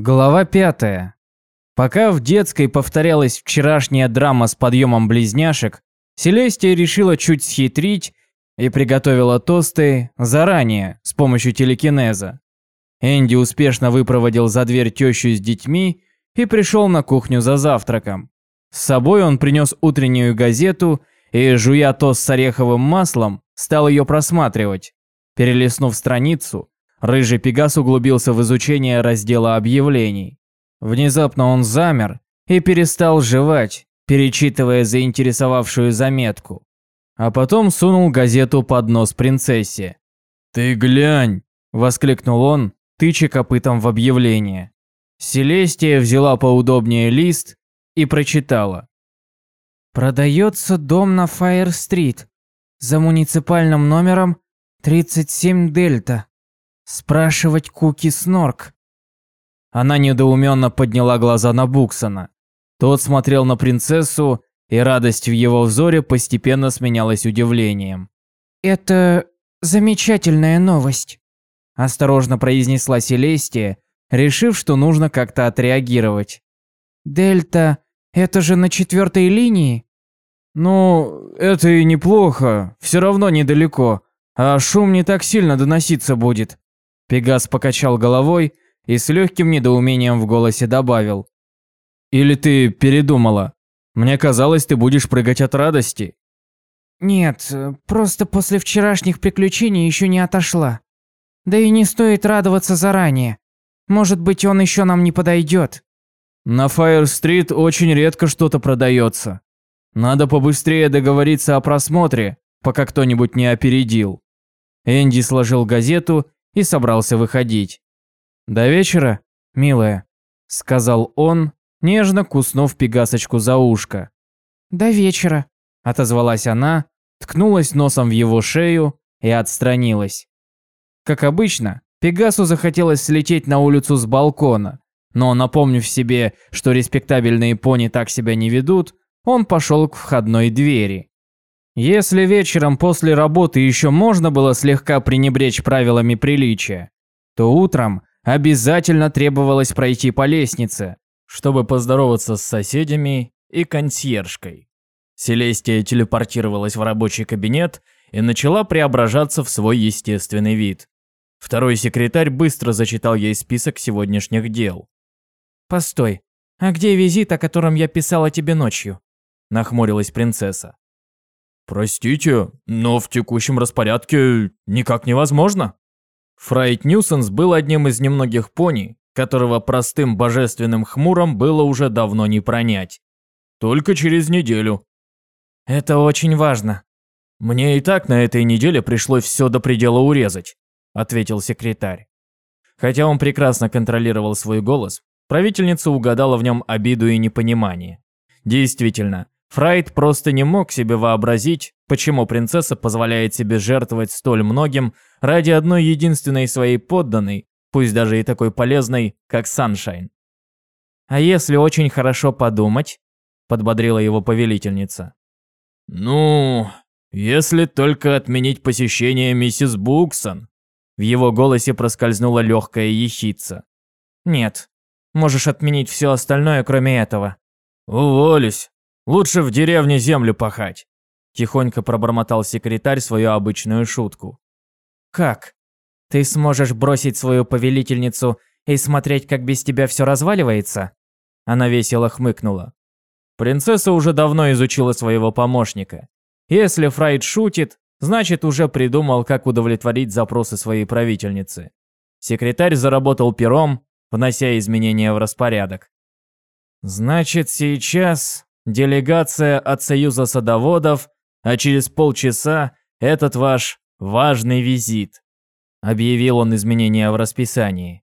Глава пятая. Пока в детской повторялась вчерашняя драма с подъемом близняшек, Селестия решила чуть схитрить и приготовила тосты заранее с помощью телекинеза. Энди успешно выпроводил за дверь тещу с детьми и пришел на кухню за завтраком. С собой он принес утреннюю газету и, жуя тост с ореховым маслом, стал ее просматривать. Перелистнув страницу, рыжий Пегас углубился в изучение раздела объявлений. Внезапно он замер и перестал жевать, перечитывая заинтересовавшую заметку. А потом сунул газету под нос принцессе. «Ты глянь!» – воскликнул он, тыча копытом в объявление. Селестия взяла поудобнее лист и прочитала. Продается дом на Фаер-стрит за муниципальным номером 37 Дельта. Спрашивать Куки Снорк. Она недоуменно подняла глаза на Буксона. Тот смотрел на принцессу, и радость в его взоре постепенно сменялась удивлением. «Это замечательная новость», – осторожно произнесла Селестия, решив, что нужно как-то отреагировать. «Дельта – это же на четвертой линии?» «Ну, это и неплохо, все равно недалеко, а шум не так сильно доноситься будет». Пегас покачал головой и с легким недоумением в голосе добавил. «Или ты передумала? Мне казалось, ты будешь прыгать от радости». «Нет, просто после вчерашних приключений еще не отошла. Да и не стоит радоваться заранее. Может быть, он еще нам не подойдет». «На Фаер-стрит очень редко что-то продается. Надо побыстрее договориться о просмотре, пока кто-нибудь не опередил. Энди сложил газету и собрался выходить. «До вечера, милая», – сказал он, нежно куснув пегасочку за ушко. «До вечера», – отозвалась она, ткнулась носом в его шею и отстранилась. Как обычно, Пегасу захотелось слететь на улицу с балкона, но, напомнив себе, что респектабельные пони так себя не ведут, он пошел к входной двери. Если вечером после работы еще можно было слегка пренебречь правилами приличия, то утром обязательно требовалось пройти по лестнице, чтобы поздороваться с соседями и консьержкой. Селестия телепортировалась в рабочий кабинет и начала преображаться в свой естественный вид. Второй секретарь быстро зачитал ей список сегодняшних дел. «Постой, а где визит, о котором я писала тебе ночью?» – нахмурилась принцесса. «Простите, но в текущем распорядке никак невозможно». Фрайт Ньюсенс был одним из немногих пони, которого простым божественным хмуром было уже давно не пронять. Только через неделю. «Это очень важно». «Мне и так на этой неделе пришлось все до предела урезать», – ответил секретарь. Хотя он прекрасно контролировал свой голос, правительница угадала в нем обиду и непонимание. Действительно, Фрайд просто не мог себе вообразить, почему принцесса позволяет себе жертвовать столь многим ради одной единственной своей подданной, пусть даже и такой полезной, как Саншайн. «А если очень хорошо подумать?» – подбодрила его повелительница. «Ну, если только отменить посещение миссис Буксон». В его голосе проскользнула легкая ехидца. «Нет, можешь отменить все остальное, кроме этого». «Уволюсь. Лучше в деревне землю пахать», – тихонько пробормотал секретарь свою обычную шутку. «Как? Ты сможешь бросить свою повелительницу и смотреть, как без тебя все разваливается?» Она весело хмыкнула. Принцесса уже давно изучила своего помощника. Если Фрайд шутит, значит уже придумал, как удовлетворить запросы своей правительницы. Секретарь заработал пером, внося изменения в распорядок. «Значит, сейчас делегация от Союза садоводов, а через полчаса этот ваш важный визит», – объявил он изменения в расписании.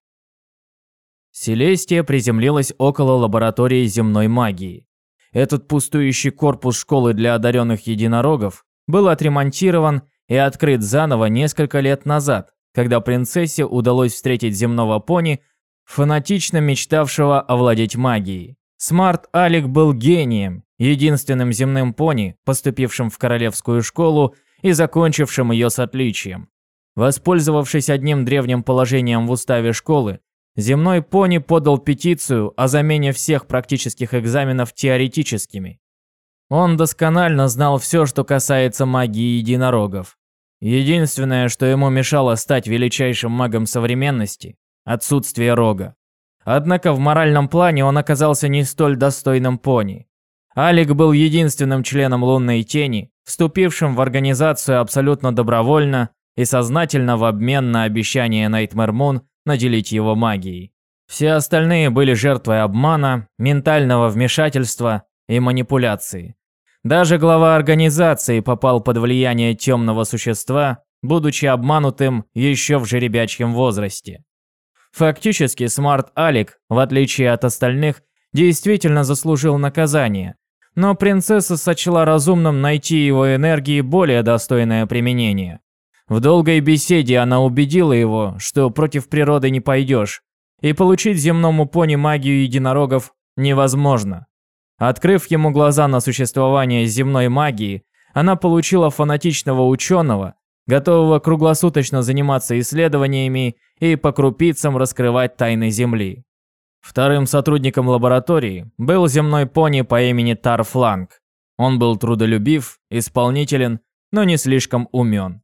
Селестия приземлилась около лаборатории земной магии. Этот пустующий корпус школы для одаренных единорогов был отремонтирован и открыт заново несколько лет назад, когда принцессе удалось встретить земного пони, фанатично мечтавшего овладеть магией. Смарт Алик был гением, единственным земным пони, поступившим в королевскую школу и закончившим ее с отличием. Воспользовавшись одним древним положением в уставе школы, земной пони подал петицию о замене всех практических экзаменов теоретическими. Он досконально знал все, что касается магии единорогов. Единственное, что ему мешало стать величайшим магом современности – отсутствие рога. Однако в моральном плане он оказался не столь достойным пони. Алик был единственным членом лунной тени, вступившим в организацию абсолютно добровольно и сознательно в обмен на обещание Найтмэр Мун наделить его магией. Все остальные были жертвой обмана, ментального вмешательства и манипуляции. Даже глава организации попал под влияние темного существа, будучи обманутым еще в жеребячьем возрасте. Фактически, Смарт Алик, в отличие от остальных, действительно заслужил наказание, но принцесса сочла разумным найти его энергии более достойное применение. В долгой беседе она убедила его, что против природы не пойдешь, и получить земному пони магию единорогов невозможно. Открыв ему глаза на существование земной магии, она получила фанатичного ученого, готового круглосуточно заниматься исследованиями и по крупицам раскрывать тайны Земли. Вторым сотрудником лаборатории был земной пони по имени Тарфланг. Он был трудолюбив, исполнителен, но не слишком умен.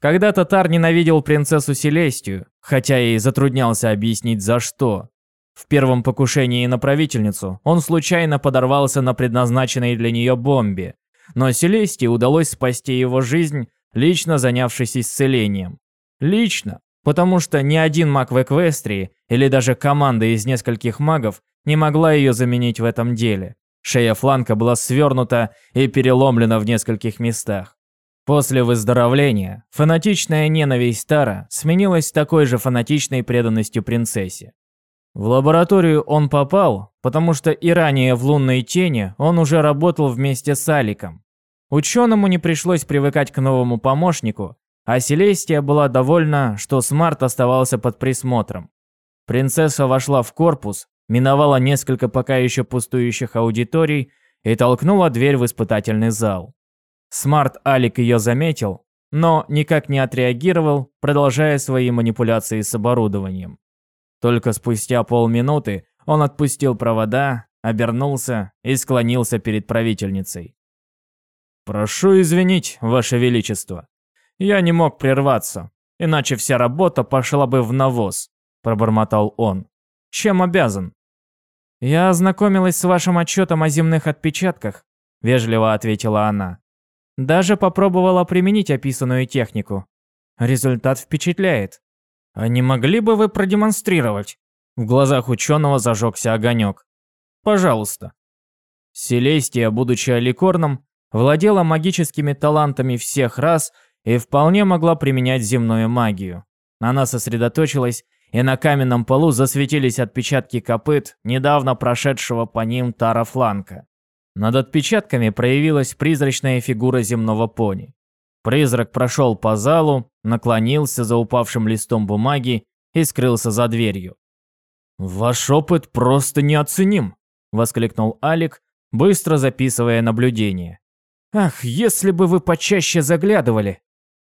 Когда-то Тар ненавидел принцессу Селестию, хотя и затруднялся объяснить за что. В первом покушении на правительницу он случайно подорвался на предназначенной для нее бомбе, но Селестии удалось спасти его жизнь, лично занявшись исцелением. Лично, потому что ни один маг в Эквестрии или даже команда из нескольких магов не могла ее заменить в этом деле. Шея фланка была свернута и переломлена в нескольких местах. После выздоровления фанатичная ненависть Тара сменилась такой же фанатичной преданностью принцессе. В лабораторию он попал, потому что и ранее в лунной тени он уже работал вместе с Аликом. Ученому не пришлось привыкать к новому помощнику, а Селестия была довольна, что Смарт оставался под присмотром. Принцесса вошла в корпус, миновала несколько пока еще пустующих аудиторий и толкнула дверь в испытательный зал. Смарт Алик ее заметил, но никак не отреагировал, продолжая свои манипуляции с оборудованием. Только спустя полминуты он отпустил провода, обернулся и склонился перед правительницей. «Прошу извинить, Ваше Величество. Я не мог прерваться, иначе вся работа пошла бы в навоз», – пробормотал он. «Чем обязан?» «Я ознакомилась с вашим отчетом о земных отпечатках», – вежливо ответила она. «Даже попробовала применить описанную технику. Результат впечатляет. «А не могли бы вы продемонстрировать?» В глазах ученого зажегся огонек. «Пожалуйста». Селестия, будучи аликорном, владела магическими талантами всех рас и вполне могла применять земную магию. Она сосредоточилась, и на каменном полу засветились отпечатки копыт недавно прошедшего по ним Тара Фланка. Над отпечатками проявилась призрачная фигура земного пони. Призрак прошел по залу, наклонился за упавшим листом бумаги и скрылся за дверью. «Ваш опыт просто неоценим!» – воскликнул Алик, быстро записывая наблюдение. «Ах, если бы вы почаще заглядывали!»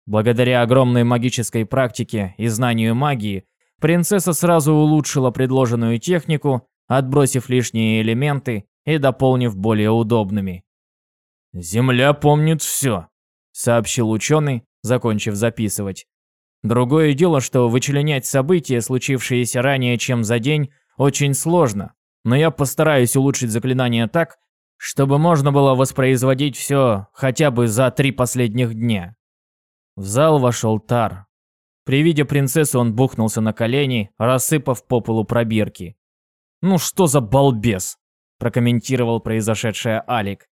Благодаря огромной магической практике и знанию магии, принцесса сразу улучшила предложенную технику, отбросив лишние элементы и дополнив более удобными. «Земля помнит все», сообщил ученый, закончив записывать. Другое дело, что вычленять события, случившиеся ранее, чем за день, очень сложно, но я постараюсь улучшить заклинание так, чтобы можно было воспроизводить все хотя бы за три последних дня. В зал вошел Тар. При виде принцессы он бухнулся на колени, рассыпав по полу пробирки. «Ну что за балбес?» – прокомментировал произошедшее Алик.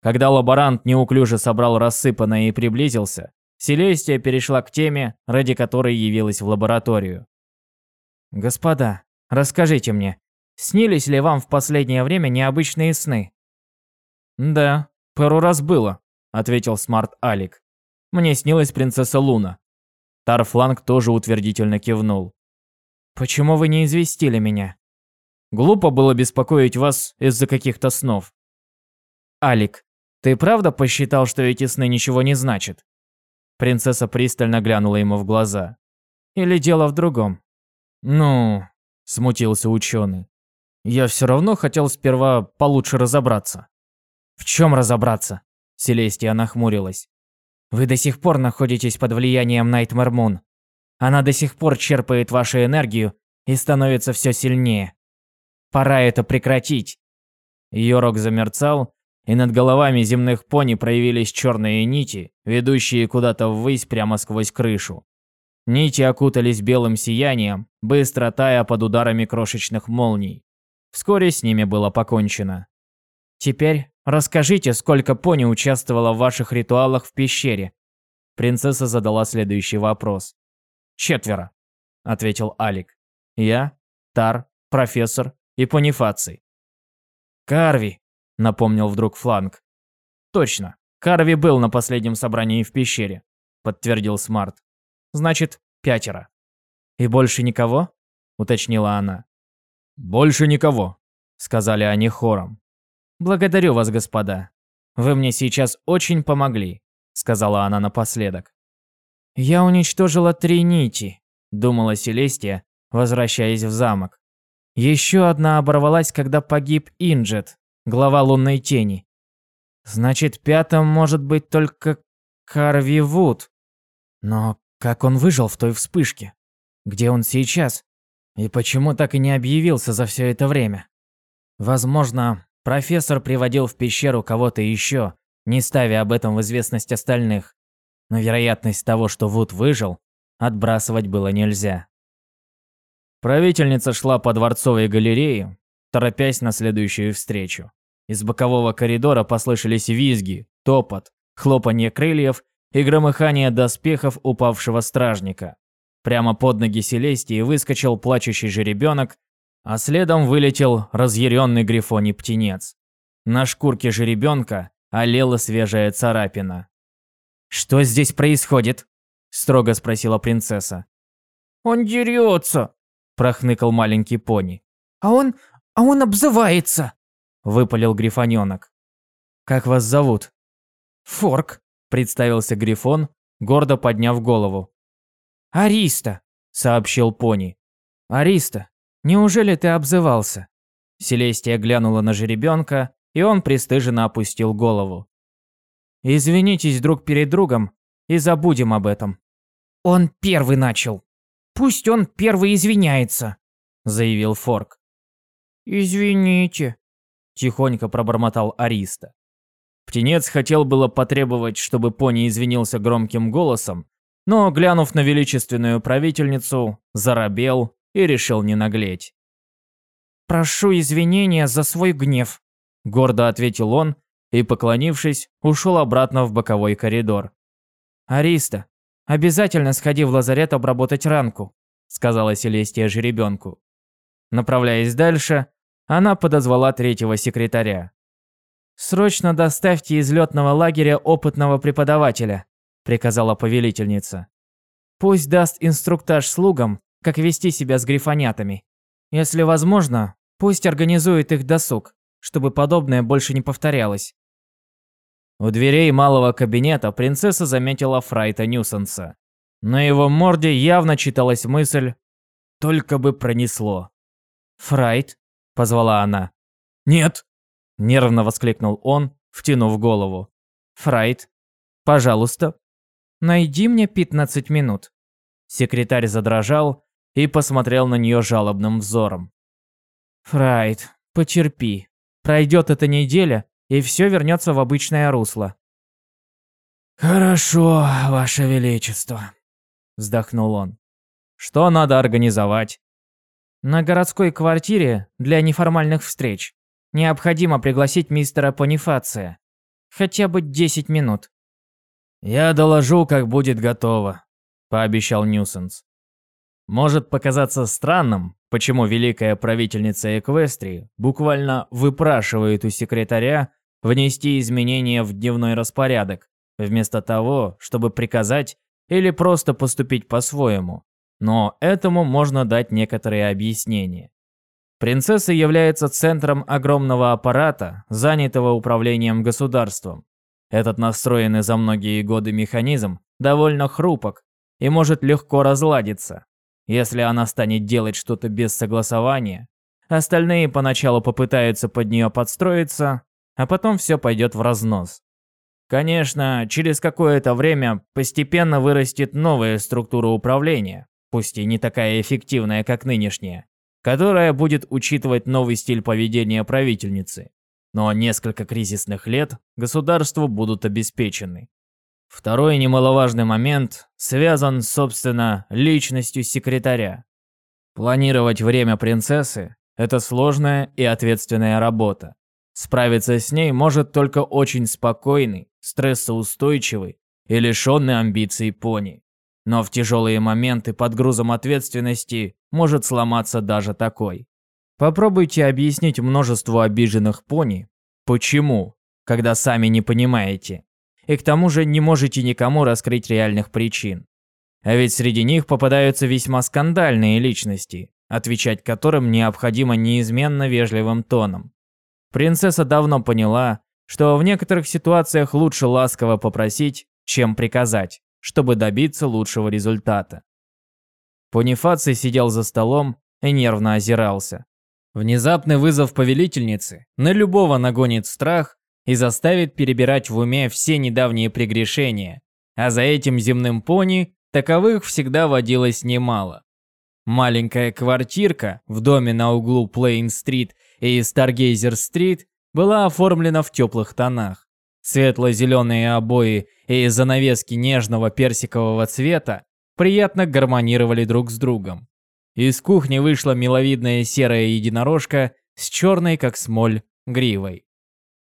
Когда лаборант неуклюже собрал рассыпанное и приблизился, Селестия перешла к теме, ради которой явилась в лабораторию. «Господа, расскажите мне, снились ли вам в последнее время необычные сны?» «Да, пару раз было», — ответил Смарт Алик. «Мне снилась принцесса Луна». Тарфланг тоже утвердительно кивнул. «Почему вы не известили меня?» «Глупо было беспокоить вас из-за каких-то снов». «Алик, ты правда посчитал, что эти сны ничего не значат? Принцесса пристально глянула ему в глаза. Или дело в другом? Ну, Смутился ученый. Я все равно хотел сперва получше разобраться. В чем разобраться? Селестия нахмурилась. Вы до сих пор находитесь под влиянием Найтмэр Мун. Она до сих пор черпает вашу энергию и становится все сильнее. Пора это прекратить. Йорок замерцал, и над головами земных пони проявились черные нити, ведущие куда-то ввысь прямо сквозь крышу. Нити окутались белым сиянием, быстро тая под ударами крошечных молний. Вскоре с ними было покончено. «Теперь расскажите, сколько пони участвовало в ваших ритуалах в пещере?» Принцесса задала следующий вопрос. «Четверо», — ответил Алик. «Я, Тар, профессор и Понифаций». «Карви», — напомнил вдруг Фланг. «Точно, Карви был на последнем собрании в пещере», — подтвердил Смарт. «Значит, пятеро». «И больше никого?» — уточнила она. «Больше никого», — сказали они хором. «Благодарю вас, господа. Вы мне сейчас очень помогли», — сказала она напоследок. «Я уничтожила три нити», — думала Селестия, возвращаясь в замок. Еще одна оборвалась, когда погиб Инджет, глава лунной тени. Значит, пятым может быть только Карви Вуд. Но как он выжил в той вспышке? Где он сейчас? И почему так и не объявился за все это время? Возможно, профессор приводил в пещеру кого-то еще, не ставя об этом в известность остальных. Но вероятность того, что Вуд выжил, отбрасывать было нельзя. Правительница шла по дворцовой галерее, торопясь на следующую встречу. Из бокового коридора послышались визги, топот, хлопанье крыльев и громыхание доспехов упавшего стражника. Прямо под ноги Селестии выскочил плачущий жеребенок, а следом вылетел разъяренный грифоний птенец. На шкурке жеребенка олела свежая царапина. «Что здесь происходит?» – строго спросила принцесса. «Он дерется!» – прохныкал маленький пони. «А он... а он обзывается!» выпалил грифонёнок. «Как вас зовут?» «Форк», — представился грифон, гордо подняв голову. «Ариста», — сообщил пони. «Ариста, неужели ты обзывался?» Селестия глянула на жеребенка, и он пристыженно опустил голову. «Извинитесь друг перед другом и забудем об этом». «Он первый начал. Пусть он первый извиняется», — заявил Форк. «Извините», тихонько пробормотал Ариста. Птенец хотел было потребовать, чтобы пони извинился громким голосом, но, глянув на величественную правительницу, заробел и решил не наглеть. «Прошу извинения за свой гнев», — гордо ответил он и, поклонившись, ушел обратно в боковой коридор. «Ариста, обязательно сходи в лазарет обработать ранку», — сказала Селестия жеребенку. Направляясь дальше, она подозвала третьего секретаря. «Срочно доставьте из летного лагеря опытного преподавателя», – приказала повелительница. «Пусть даст инструктаж слугам, как вести себя с грифонятами. Если возможно, пусть организует их досуг, чтобы подобное больше не повторялось». У дверей малого кабинета принцесса заметила Фрайта Ньюсенса. На его морде явно читалась мысль «Только бы пронесло». «Фрайт?» позвала она. «Нет!» – нервно воскликнул он, втянув голову. «Фрайт, пожалуйста, найди мне 15 минут». Секретарь задрожал и посмотрел на нее жалобным взором. «Фрайт, потерпи. Пройдет эта неделя, и все вернется в обычное русло». «Хорошо, Ваше Величество», – вздохнул он. «Что надо организовать?» На городской квартире для неформальных встреч необходимо пригласить мистера Понифация. Хотя бы 10 минут. «Я доложу, как будет готово», – пообещал Ньюсенс. Может показаться странным, почему великая правительница Эквестрии буквально выпрашивает у секретаря внести изменения в дневной распорядок, вместо того, чтобы приказать или просто поступить по-своему. Но этому можно дать некоторые объяснения. Принцесса является центром огромного аппарата, занятого управлением государством. Этот настроенный за многие годы механизм довольно хрупок и может легко разладиться. Если она станет делать что-то без согласования, остальные поначалу попытаются под нее подстроиться, а потом все пойдет в разнос. Конечно, через какое-то время постепенно вырастет новая структура управления, пусть и не такая эффективная, как нынешняя, которая будет учитывать новый стиль поведения правительницы. Но несколько кризисных лет государству будут обеспечены. Второй немаловажный момент связан, собственно, личностью секретаря. Планировать время принцессы – это сложная и ответственная работа. Справиться с ней может только очень спокойный, стрессоустойчивый и лишенный амбиций пони. Но в тяжелые моменты под грузом ответственности может сломаться даже такой. Попробуйте объяснить множеству обиженных пони, почему, когда сами не понимаете и к тому же не можете никому раскрыть реальных причин. А ведь среди них попадаются весьма скандальные личности, отвечать которым необходимо неизменно вежливым тоном. Принцесса давно поняла, что в некоторых ситуациях лучше ласково попросить, чем приказать, чтобы добиться лучшего результата. Понифаций сидел за столом и нервно озирался. Внезапный вызов повелительницы на любого нагонит страх и заставит перебирать в уме все недавние прегрешения, а за этим земным пони таковых всегда водилось немало. Маленькая квартирка в доме на углу Плейн-стрит и Старгейзер-стрит была оформлена в теплых тонах. Светло-зеленые обои и занавески нежного персикового цвета приятно гармонировали друг с другом. Из кухни вышла миловидная серая единорожка с черной, как смоль, гривой.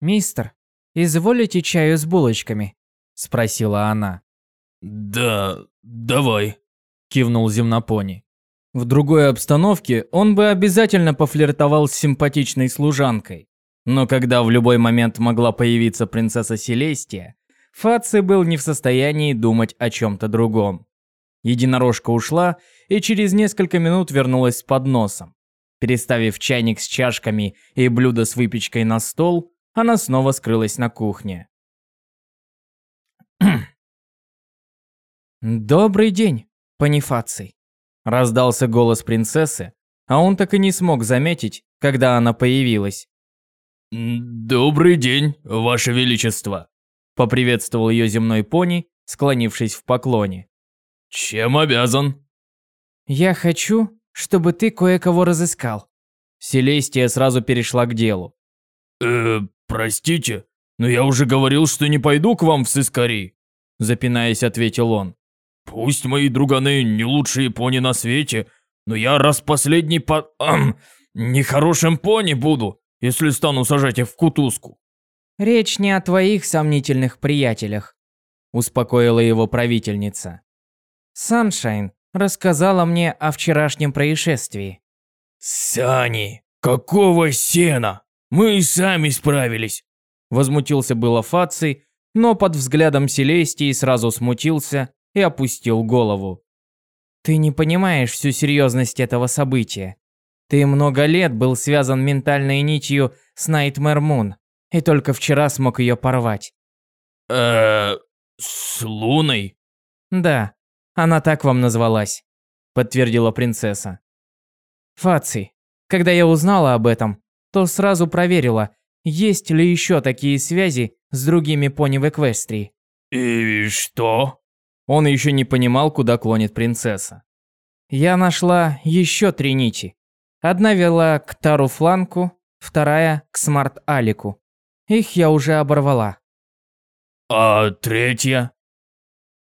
«Мистер, изволите чаю с булочками?» – спросила она. «Да, давай», – кивнул земнопони. В другой обстановке он бы обязательно пофлиртовал с симпатичной служанкой. Но когда в любой момент могла появиться принцесса Селестия, Фаци был не в состоянии думать о чем-то другом. Единорожка ушла и через несколько минут вернулась с подносом. Переставив чайник с чашками и блюдо с выпечкой на стол, она снова скрылась на кухне. «Добрый день, Панифаций», – раздался голос принцессы, а он так и не смог заметить, когда она появилась. «Добрый день, Ваше Величество», – поприветствовал ее земной пони, склонившись в поклоне. «Чем обязан?» «Я хочу, чтобы ты кое-кого разыскал». Селестия сразу перешла к делу. «Э, «Простите, но я уже говорил, что не пойду к вам в сыскари», запинаясь, ответил он. «Пусть мои друганы не лучшие пони на свете, но я раз последний по... Ам, нехорошим пони буду, если стану сажать их в кутузку». «Речь не о твоих сомнительных приятелях», успокоила его правительница. «Саншайн рассказала мне о вчерашнем происшествии». «Сани, какого сена?» Мы и сами справились. Возмутился было Фаций, но под взглядом Селестии сразу смутился и опустил голову. Ты не понимаешь всю серьезность этого события. Ты много лет был связан ментальной нитью с Найтмэр Мун, и только вчера смог ее порвать. э с Луной? Да, она так вам назвалась, подтвердила принцесса. Фаци, когда я узнала об этом, то сразу проверила, есть ли еще такие связи с другими пони в Эквестрии. «И что?» Он еще не понимал, куда клонит принцесса. Я нашла еще три нити. Одна вела к Тару Фланку, вторая к Смарт Алику. Их я уже оборвала. А третья?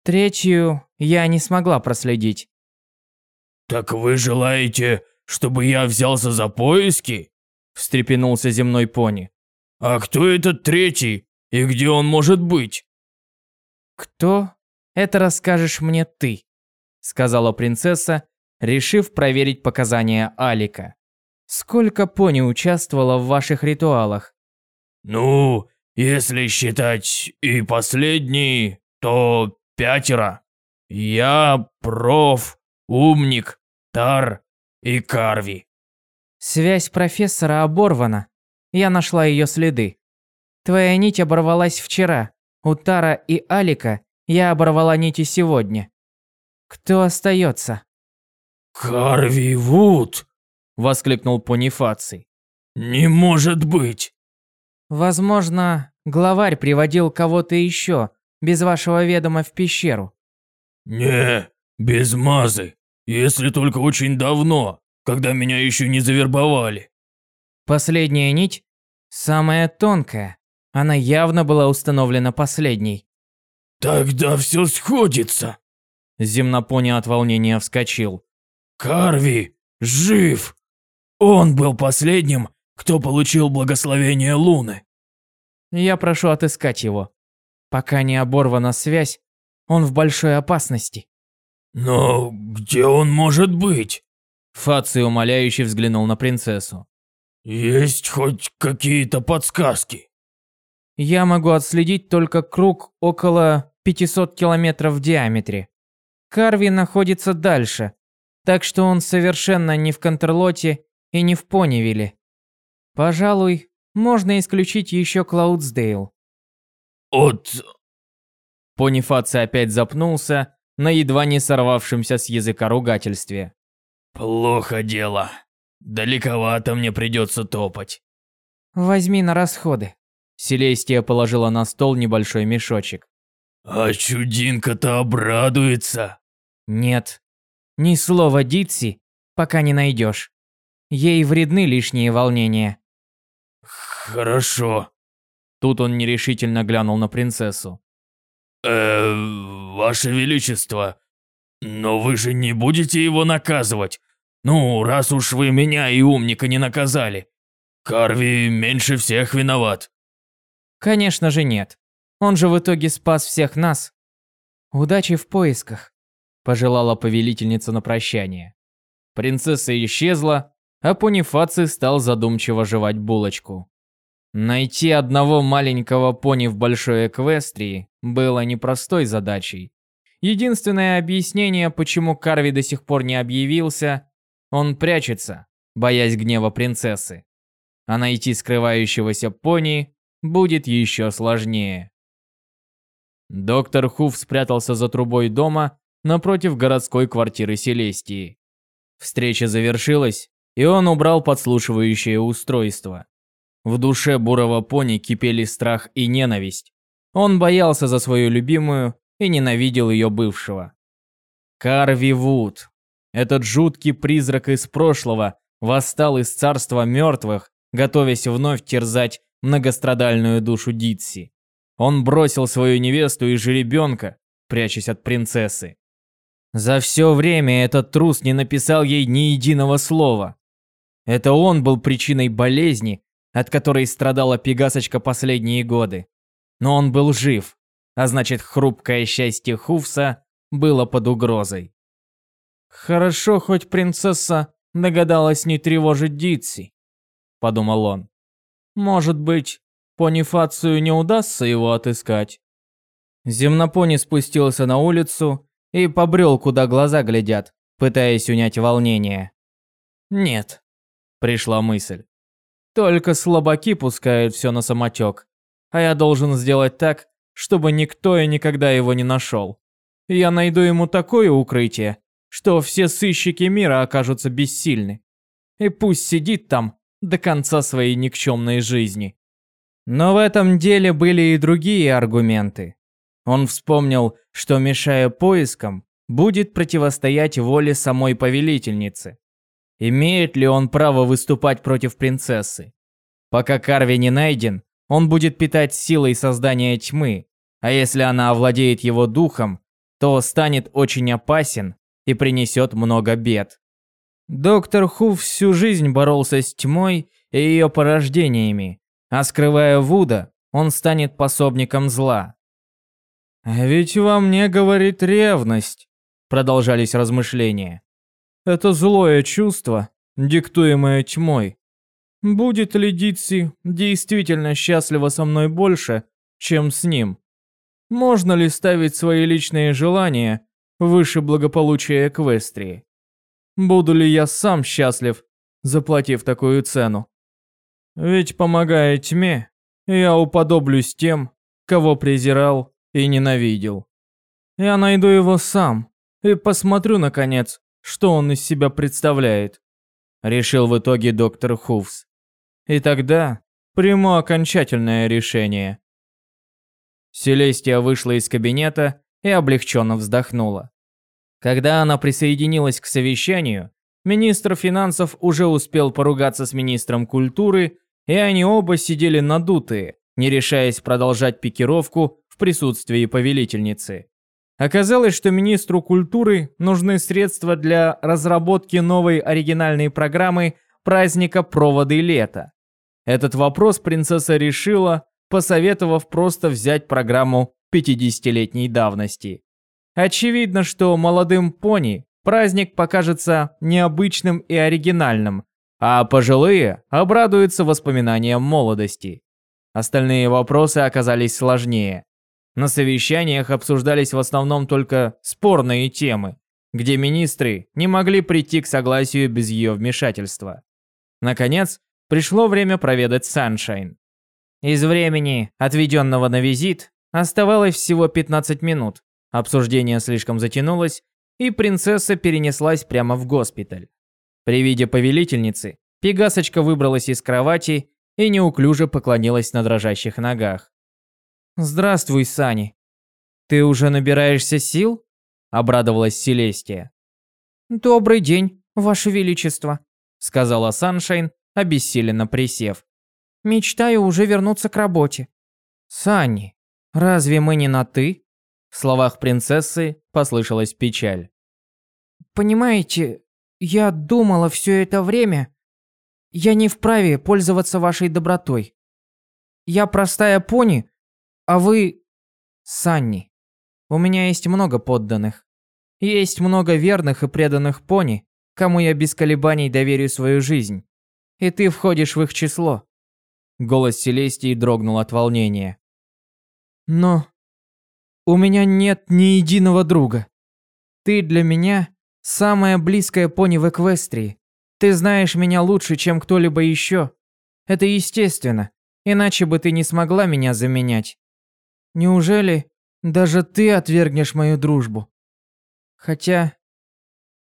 Третью я не смогла проследить. Так вы желаете, чтобы я взялся за поиски? Встрепенулся земной пони. «А кто этот третий? И где он может быть?» «Кто? Это расскажешь мне ты», — сказала принцесса, решив проверить показания Алика. «Сколько пони участвовало в ваших ритуалах?» «Ну, если считать и последний, то пятеро. Я, проф, умник, тар и карви». Связь профессора оборвана. Я нашла ее следы. Твоя нить оборвалась вчера. У Тара и Алика я оборвала нити сегодня. Кто остается? Карви Вуд! Воскликнул Понифаций. Не может быть! Возможно, главарь приводил кого-то еще, без вашего ведома в пещеру. Не, без мазы. Если только очень давно, когда меня еще не завербовали. Последняя нить самая тонкая. Она явно была установлена последней. Тогда все сходится. Земнопони от волнения вскочил. Карви жив. Он был последним, кто получил благословение Луны. Я прошу отыскать его. Пока не оборвана связь, он в большой опасности. Но где он может быть? Фаций умоляюще взглянул на принцессу. Есть хоть какие-то подсказки? Я могу отследить только круг около 500 километров в диаметре. Карви находится дальше, так что он совершенно не в Контрлоте и не в Понивиле. Пожалуй, можно исключить еще Клаудсдейл. От... Понифаций опять запнулся на едва не сорвавшемся с языка ругательстве. Плохо дело. Далековато мне придется топать. Возьми на расходы. Селестия положила на стол небольшой мешочек. А чудинка-то обрадуется. Нет. Ни слова Дитси, пока не найдешь. Ей вредны лишние волнения. Хорошо. Тут он нерешительно глянул на принцессу. Э, ваше величество, но вы же не будете его наказывать. Ну, раз уж вы меня и умника не наказали. Карви меньше всех виноват. Конечно же нет. Он же в итоге спас всех нас. Удачи в поисках, пожелала повелительница на прощание. Принцесса исчезла, а Понифаций стал задумчиво жевать булочку. Найти одного маленького пони в Большой Эквестрии было непростой задачей. Единственное объяснение, почему Карви до сих пор не объявился, он прячется, боясь гнева принцессы. А найти скрывающегося пони будет еще сложнее. Доктор Хуф спрятался за трубой дома напротив городской квартиры Селестии. Встреча завершилась, и он убрал подслушивающее устройство. В душе бурого пони кипели страх и ненависть. Он боялся за свою любимую и ненавидел ее бывшего. Карви Вуд. Этот жуткий призрак из прошлого восстал из царства мертвых, готовясь вновь терзать многострадальную душу Дитси. Он бросил свою невесту и жеребенка, прячась от принцессы. За все время этот трус не написал ей ни единого слова. Это он был причиной болезни, от которой страдала Пегасочка последние годы. Но он был жив, а значит хрупкое счастье Хуфса было под угрозой. «Хорошо, хоть принцесса догадалась не тревожить Дитси», — подумал он. «Может быть, Понифацию не удастся его отыскать?» Земнопони спустился на улицу и побрел, куда глаза глядят, пытаясь унять волнение. «Нет», — пришла мысль. Только слабаки пускают все на самотек. А я должен сделать так, чтобы никто и никогда его не нашел. Я найду ему такое укрытие, что все сыщики мира окажутся бессильны. И пусть сидит там до конца своей никчемной жизни. Но в этом деле были и другие аргументы. Он вспомнил, что, мешая поискам, будет противостоять воле самой повелительницы. Имеет ли он право выступать против принцессы? Пока Карви не найден, он будет питать силой создания тьмы, а если она овладеет его духом, то станет очень опасен и принесет много бед. Доктор Ху всю жизнь боролся с тьмой и ее порождениями, а скрывая Вуда, он станет пособником зла. «А ведь во мне говорит ревность», — продолжались размышления. Это злое чувство, диктуемое тьмой. Будет ли Дитси действительно счастлива со мной больше, чем с ним? Можно ли ставить свои личные желания выше благополучия Эквестрии? Буду ли я сам счастлив, заплатив такую цену? Ведь помогая тьме, я уподоблюсь тем, кого презирал и ненавидел. Я найду его сам и посмотрю, наконец, что он из себя представляет. Решил в итоге доктор Хувс. И тогда приму окончательное решение. Селестия вышла из кабинета и облегченно вздохнула. Когда она присоединилась к совещанию, министр финансов уже успел поругаться с министром культуры, и они оба сидели надутые, не решаясь продолжать пикировку в присутствии повелительницы. Оказалось, что министру культуры нужны средства для разработки новой оригинальной программы праздника «Проводы лета». Этот вопрос принцесса решила, посоветовав просто взять программу 50-летней давности. Очевидно, что молодым пони праздник покажется необычным и оригинальным, а пожилые обрадуются воспоминаниям молодости. Остальные вопросы оказались сложнее. На совещаниях обсуждались в основном только спорные темы, где министры не могли прийти к согласию без ее вмешательства. Наконец, пришло время проведать Саншайн. Из времени, отведенного на визит, оставалось всего 15 минут. Обсуждение слишком затянулось, и принцесса перенеслась прямо в госпиталь. При виде повелительницы, Пегасочка выбралась из кровати и неуклюже поклонилась на дрожащих ногах. «Здравствуй, Сани. Ты уже набираешься сил?» – обрадовалась Селестия. «Добрый день, Ваше Величество», – сказала Саншайн, обессиленно присев. «Мечтаю уже вернуться к работе». «Санни, разве мы не на «ты»?» В словах принцессы послышалась печаль. «Понимаете, я думала все это время, я не вправе пользоваться вашей добротой. Я простая пони, а вы... Санни. У меня есть много подданных. Есть много верных и преданных пони, кому я без колебаний доверю свою жизнь. И ты входишь в их число. Голос Селестии дрогнул от волнения. Но у меня нет ни единого друга. Ты для меня самая близкая пони в Эквестрии. Ты знаешь меня лучше, чем кто-либо еще. Это естественно, иначе бы ты не смогла меня заменять. Неужели даже ты отвергнешь мою дружбу? Хотя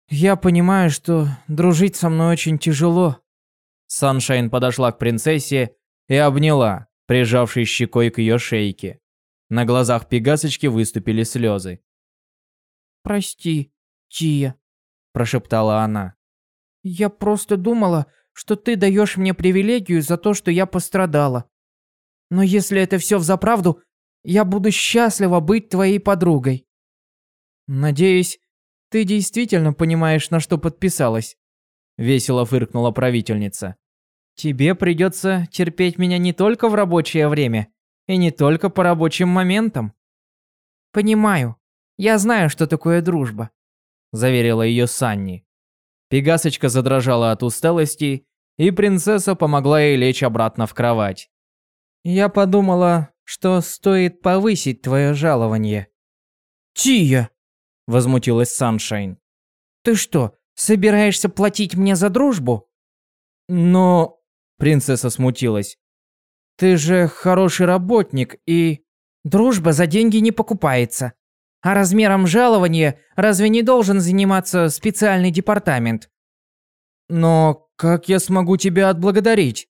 я понимаю, что дружить со мной очень тяжело. Саншайн подошла к принцессе и обняла, прижавшись щекой к ее шейке. На глазах Пегасочки выступили слезы. «Прости, Тия», – прошептала она. «Я просто думала, что ты даешь мне привилегию за то, что я пострадала. Но если это все взаправду, я буду счастлива быть твоей подругой. Надеюсь, ты действительно понимаешь, на что подписалась. Весело фыркнула правительница. Тебе придется терпеть меня не только в рабочее время, и не только по рабочим моментам. Понимаю. Я знаю, что такое дружба, заверила ее Санни. Пегасочка задрожала от усталости, и принцесса помогла ей лечь обратно в кровать. Я подумала, что стоит повысить твое жалование. Тия, возмутилась Саншайн. Ты что, собираешься платить мне за дружбу? Но... Принцесса смутилась. Ты же хороший работник и... Дружба за деньги не покупается. А размером жалования разве не должен заниматься специальный департамент? Но как я смогу тебя отблагодарить?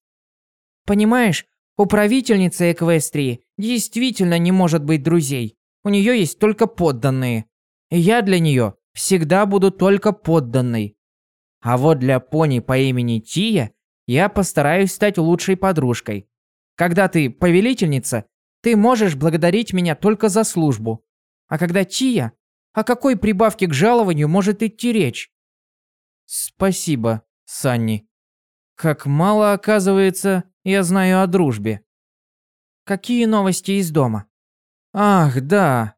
Понимаешь, у правительницы Эквестрии действительно не может быть друзей. У нее есть только подданные. И я для нее всегда буду только подданной. А вот для пони по имени Тия я постараюсь стать лучшей подружкой. Когда ты повелительница, ты можешь благодарить меня только за службу. А когда Тия, о какой прибавке к жалованию может идти речь? Спасибо, Санни. Как мало, оказывается, я знаю о дружбе. Какие новости из дома? Ах, да.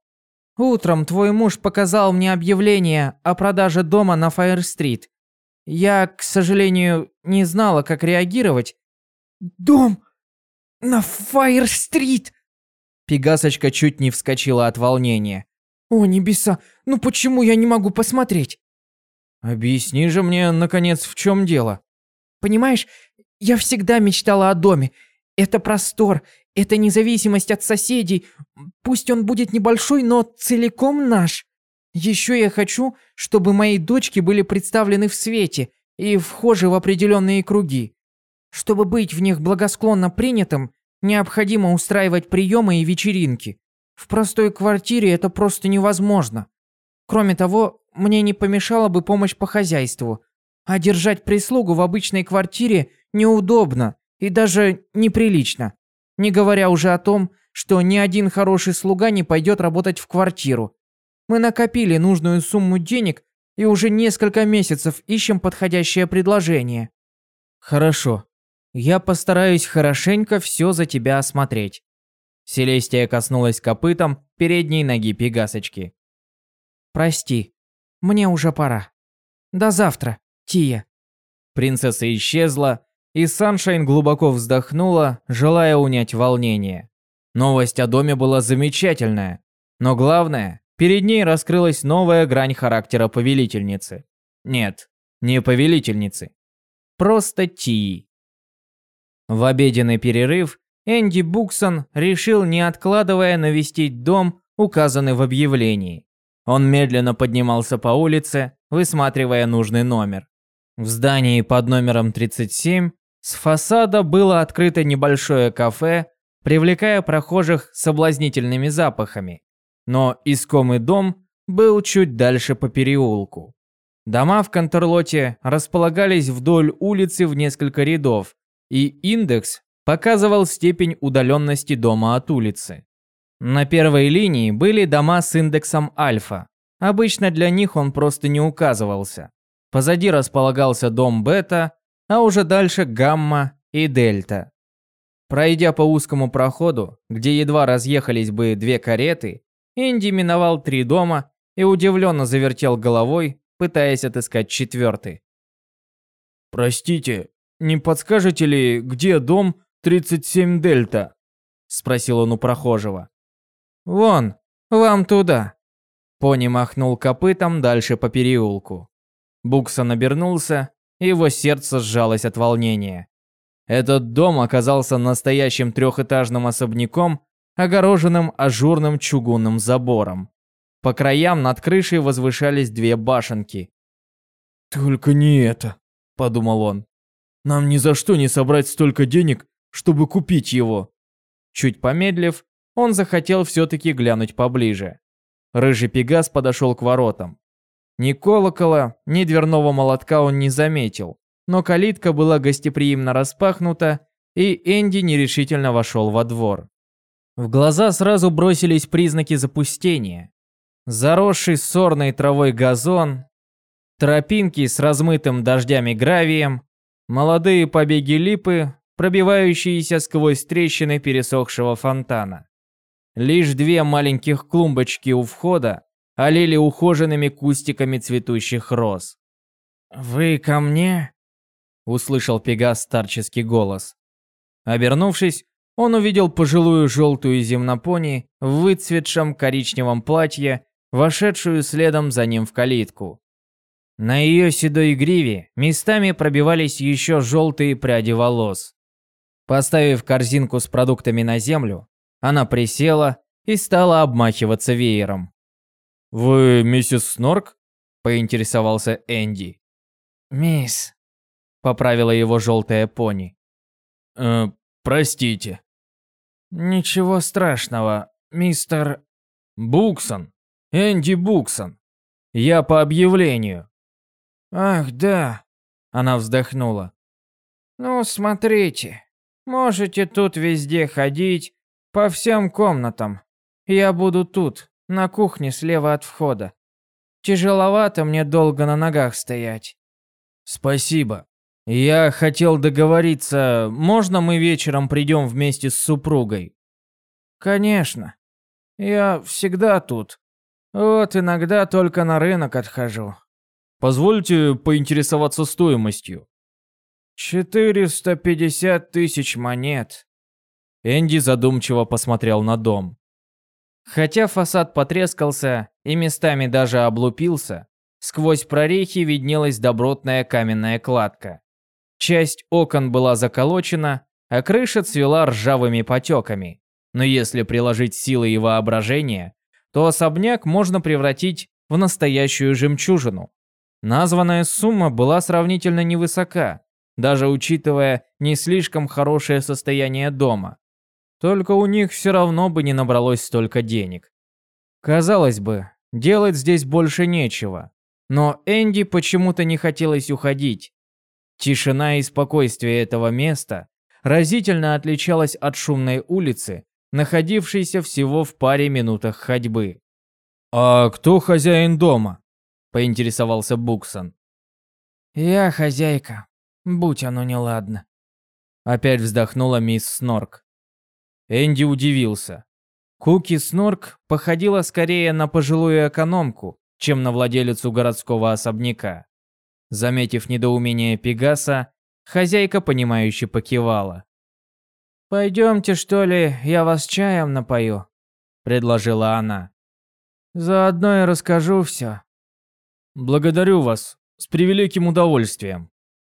Утром твой муж показал мне объявление о продаже дома на Фаер-стрит. Я, к сожалению, не знала, как реагировать. Дом на Фаер-стрит! Пегасочка чуть не вскочила от волнения. О, небеса, ну почему я не могу посмотреть? Объясни же мне, наконец, в чем дело. Понимаешь, я всегда мечтала о доме. Это простор, это независимость от соседей. Пусть он будет небольшой, но целиком наш. Еще я хочу, чтобы мои дочки были представлены в свете и вхожи в определенные круги. Чтобы быть в них благосклонно принятым, необходимо устраивать приемы и вечеринки. В простой квартире это просто невозможно. Кроме того, мне не помешала бы помощь по хозяйству. А держать прислугу в обычной квартире неудобно и даже неприлично. Не говоря уже о том, что ни один хороший слуга не пойдет работать в квартиру. Мы накопили нужную сумму денег и уже несколько месяцев ищем подходящее предложение. Хорошо. Я постараюсь хорошенько все за тебя осмотреть. Селестия коснулась копытом передней ноги Пегасочки. Прости, мне уже пора. До завтра, Тия. Принцесса исчезла, и Саншайн глубоко вздохнула, желая унять волнение. Новость о доме была замечательная, но главное, Перед ней раскрылась новая грань характера повелительницы. Нет, не повелительницы. Просто Тии. В обеденный перерыв Энди Буксон решил, не откладывая, навестить дом, указанный в объявлении. Он медленно поднимался по улице, высматривая нужный номер. В здании под номером 37 с фасада было открыто небольшое кафе, привлекая прохожих соблазнительными запахами но искомый дом был чуть дальше по переулку. Дома в Контерлоте располагались вдоль улицы в несколько рядов, и индекс показывал степень удаленности дома от улицы. На первой линии были дома с индексом альфа. Обычно для них он просто не указывался. Позади располагался дом бета, а уже дальше гамма и дельта. Пройдя по узкому проходу, где едва разъехались бы две кареты, Инди миновал три дома и удивленно завертел головой, пытаясь отыскать четвертый. «Простите, не подскажете ли, где дом 37 Дельта?» – спросил он у прохожего. «Вон, вам туда». Пони махнул копытом дальше по переулку. Буксон обернулся, и его сердце сжалось от волнения. Этот дом оказался настоящим трехэтажным особняком огороженным ажурным чугунным забором. По краям над крышей возвышались две башенки. «Только не это», – подумал он. «Нам ни за что не собрать столько денег, чтобы купить его». Чуть помедлив, он захотел все-таки глянуть поближе. Рыжий пегас подошел к воротам. Ни колокола, ни дверного молотка он не заметил, но калитка была гостеприимно распахнута, и Энди нерешительно вошел во двор. В глаза сразу бросились признаки запустения. Заросший сорной травой газон, тропинки с размытым дождями гравием, молодые побеги липы, пробивающиеся сквозь трещины пересохшего фонтана. Лишь две маленьких клумбочки у входа олели ухоженными кустиками цветущих роз. «Вы ко мне?» – услышал Пегас старческий голос. Обернувшись, он увидел пожилую желтую земнопони в выцветшем коричневом платье, вошедшую следом за ним в калитку. На ее седой гриве местами пробивались еще желтые пряди волос. Поставив корзинку с продуктами на землю, она присела и стала обмахиваться веером. «Вы миссис Снорк?» – поинтересовался Энди. «Мисс», – поправила его желтая пони. «Э, Простите. Ничего страшного, мистер... Буксон. Энди Буксон. Я по объявлению. Ах, да. Она вздохнула. Ну, смотрите. Можете тут везде ходить, по всем комнатам. Я буду тут, на кухне слева от входа. Тяжеловато мне долго на ногах стоять. Спасибо. «Я хотел договориться, можно мы вечером придем вместе с супругой?» «Конечно. Я всегда тут. Вот иногда только на рынок отхожу». «Позвольте поинтересоваться стоимостью». «Четыреста пятьдесят тысяч монет». Энди задумчиво посмотрел на дом. Хотя фасад потрескался и местами даже облупился, сквозь прорехи виднелась добротная каменная кладка. Часть окон была заколочена, а крыша цвела ржавыми потеками. Но если приложить силы и воображение, то особняк можно превратить в настоящую жемчужину. Названная сумма была сравнительно невысока, даже учитывая не слишком хорошее состояние дома. Только у них все равно бы не набралось столько денег. Казалось бы, делать здесь больше нечего. Но Энди почему-то не хотелось уходить. Тишина и спокойствие этого места разительно отличалась от шумной улицы, находившейся всего в паре минутах ходьбы. «А кто хозяин дома?» – поинтересовался Буксон. «Я хозяйка, будь оно неладно». Опять вздохнула мисс Снорк. Энди удивился. Куки Снорк походила скорее на пожилую экономку, чем на владелицу городского особняка. Заметив недоумение Пегаса, хозяйка, понимающе покивала. «Пойдемте, что ли, я вас чаем напою», — предложила она. «Заодно и расскажу все». «Благодарю вас, с превеликим удовольствием».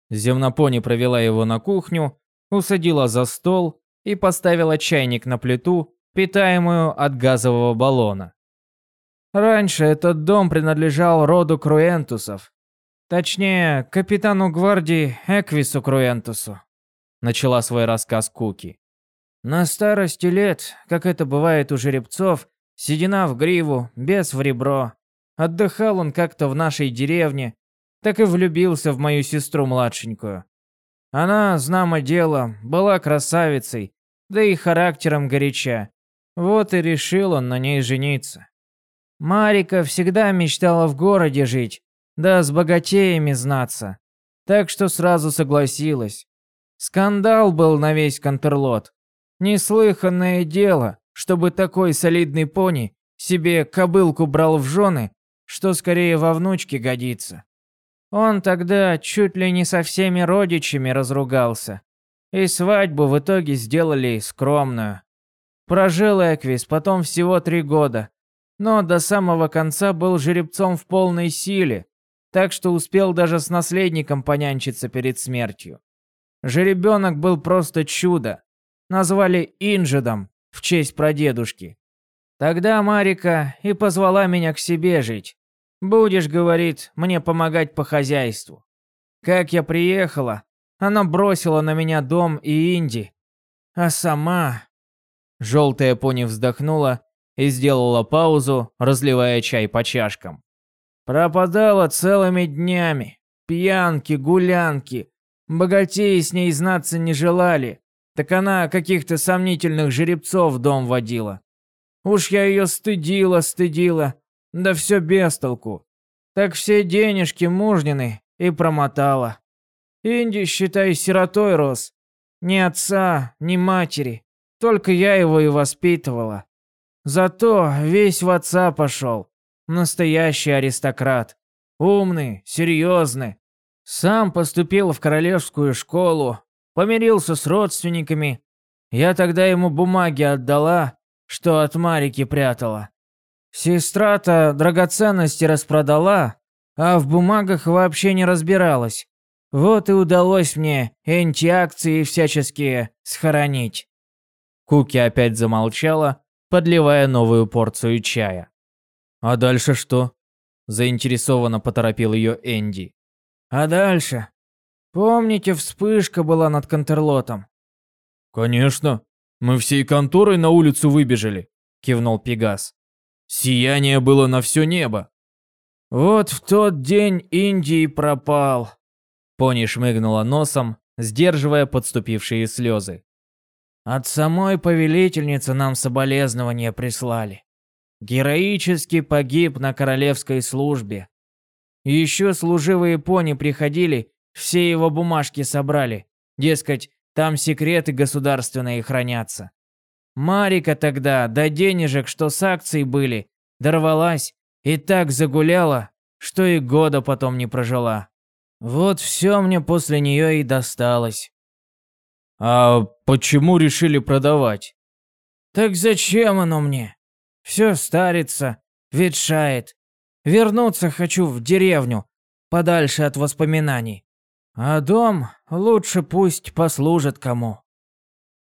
Земнопони провела его на кухню, усадила за стол и поставила чайник на плиту, питаемую от газового баллона. Раньше этот дом принадлежал роду Круентусов. Точнее, капитану гвардии Эквису Круентусу. Начала свой рассказ Куки. На старости лет, как это бывает у жеребцов, седина в гриву, без в ребро. Отдыхал он как-то в нашей деревне, так и влюбился в мою сестру младшенькую. Она, знамо дело, была красавицей, да и характером горяча. Вот и решил он на ней жениться. Марика всегда мечтала в городе жить, да с богатеями знаться. Так что сразу согласилась. Скандал был на весь Контерлот. Неслыханное дело, чтобы такой солидный пони себе кобылку брал в жены, что скорее во внучке годится. Он тогда чуть ли не со всеми родичами разругался. И свадьбу в итоге сделали скромную. Прожил Эквис потом всего три года, но до самого конца был жеребцом в полной силе, так что успел даже с наследником понянчиться перед смертью. Жеребенок был просто чудо. Назвали Инжидом в честь прадедушки. Тогда Марика и позвала меня к себе жить. Будешь, говорит, мне помогать по хозяйству. Как я приехала, она бросила на меня дом и Инди. А сама... Желтая пони вздохнула и сделала паузу, разливая чай по чашкам. Пропадала целыми днями. Пьянки, гулянки. Богатеи с ней знаться не желали. Так она каких-то сомнительных жеребцов в дом водила. Уж я ее стыдила, стыдила. Да все без толку. Так все денежки мужнины и промотала. Инди, считай, сиротой рос. Ни отца, ни матери. Только я его и воспитывала. Зато весь в отца пошел. Настоящий аристократ. Умный, серьезный. Сам поступил в королевскую школу, помирился с родственниками. Я тогда ему бумаги отдала, что от Марики прятала. Сестра-то драгоценности распродала, а в бумагах вообще не разбиралась. Вот и удалось мне энти-акции всяческие схоронить. Куки опять замолчала, подливая новую порцию чая. «А дальше что?» – заинтересованно поторопил ее Энди. «А дальше? Помните, вспышка была над Контерлотом?» «Конечно. Мы всей конторой на улицу выбежали», – кивнул Пегас. «Сияние было на все небо». «Вот в тот день Индии пропал», – Пони шмыгнула носом, сдерживая подступившие слезы. От самой повелительницы нам соболезнования прислали. Героически погиб на королевской службе. Еще служивые пони приходили, все его бумажки собрали. Дескать, там секреты государственные хранятся. Марика тогда, до денежек, что с акцией были, дорвалась и так загуляла, что и года потом не прожила. Вот все мне после нее и досталось. «А почему решили продавать?» «Так зачем оно мне? Все старится, ветшает. Вернуться хочу в деревню, подальше от воспоминаний. А дом лучше пусть послужит кому».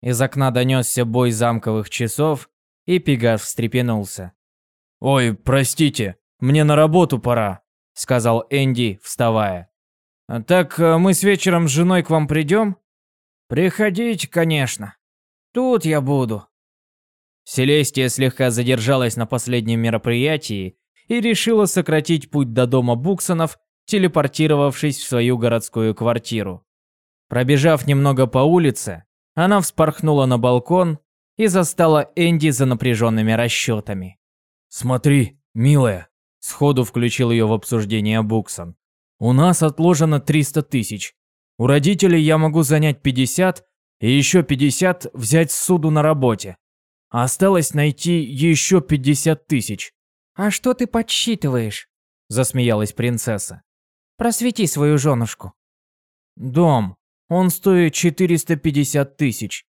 Из окна донесся бой замковых часов, и Пегас встрепенулся. «Ой, простите, мне на работу пора», — сказал Энди, вставая. «А «Так э, мы с вечером с женой к вам придем?» «Приходите, конечно. Тут я буду». Селестия слегка задержалась на последнем мероприятии и решила сократить путь до дома Буксонов, телепортировавшись в свою городскую квартиру. Пробежав немного по улице, она вспорхнула на балкон и застала Энди за напряженными расчетами. «Смотри, милая», – сходу включил ее в обсуждение Буксон. «У нас отложено 300 тысяч. У родителей я могу занять 50 и еще 50 взять суду на работе. Осталось найти еще 50 тысяч. «А что ты подсчитываешь?» – засмеялась принцесса. «Просвети свою женушку». «Дом. Он стоит 450 тысяч».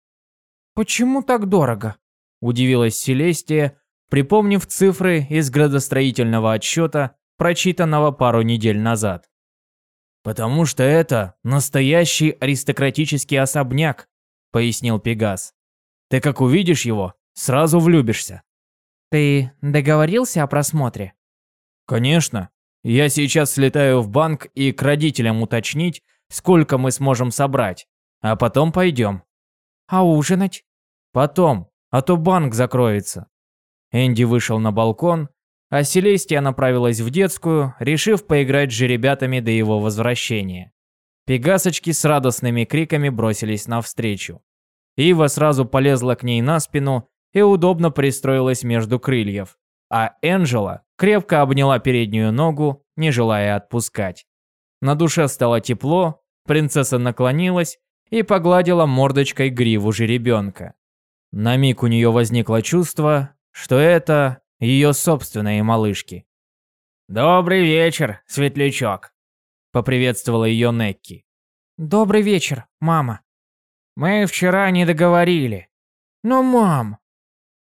«Почему так дорого?» – удивилась Селестия, припомнив цифры из градостроительного отчета, прочитанного пару недель назад. «Потому что это настоящий аристократический особняк», – пояснил Пегас. «Ты как увидишь его, сразу влюбишься». Ты договорился о просмотре? Конечно. Я сейчас слетаю в банк и к родителям уточнить, сколько мы сможем собрать. А потом пойдем. А ужинать? Потом, а то банк закроется. Энди вышел на балкон, а Селестия направилась в детскую, решив поиграть с жеребятами до его возвращения. Пегасочки с радостными криками бросились навстречу. Ива сразу полезла к ней на спину и удобно пристроилась между крыльев, а Энджела крепко обняла переднюю ногу, не желая отпускать. На душе стало тепло, принцесса наклонилась и погладила мордочкой гриву жеребенка. На миг у нее возникло чувство, что это ее собственные малышки. «Добрый вечер, светлячок», — поприветствовала ее Некки. «Добрый вечер, мама». «Мы вчера не договорили». «Но, мам...»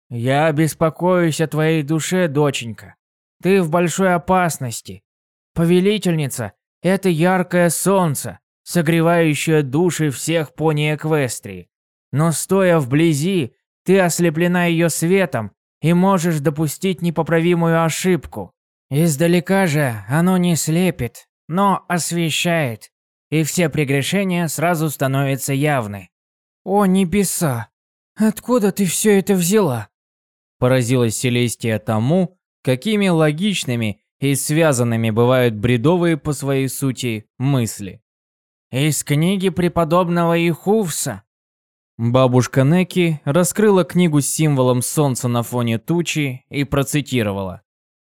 «Я беспокоюсь о твоей душе, доченька. Ты в большой опасности. Повелительница – это яркое солнце, согревающее души всех пони Эквестрии. Но стоя вблизи, ты ослеплена ее светом и можешь допустить непоправимую ошибку. Издалека же оно не слепит, но освещает, и все прегрешения сразу становятся явны. О небеса! Откуда ты все это взяла? Поразилась Селестия тому, какими логичными и связанными бывают бредовые по своей сути мысли. «Из книги преподобного Ихувса». Бабушка Неки раскрыла книгу с символом солнца на фоне тучи и процитировала.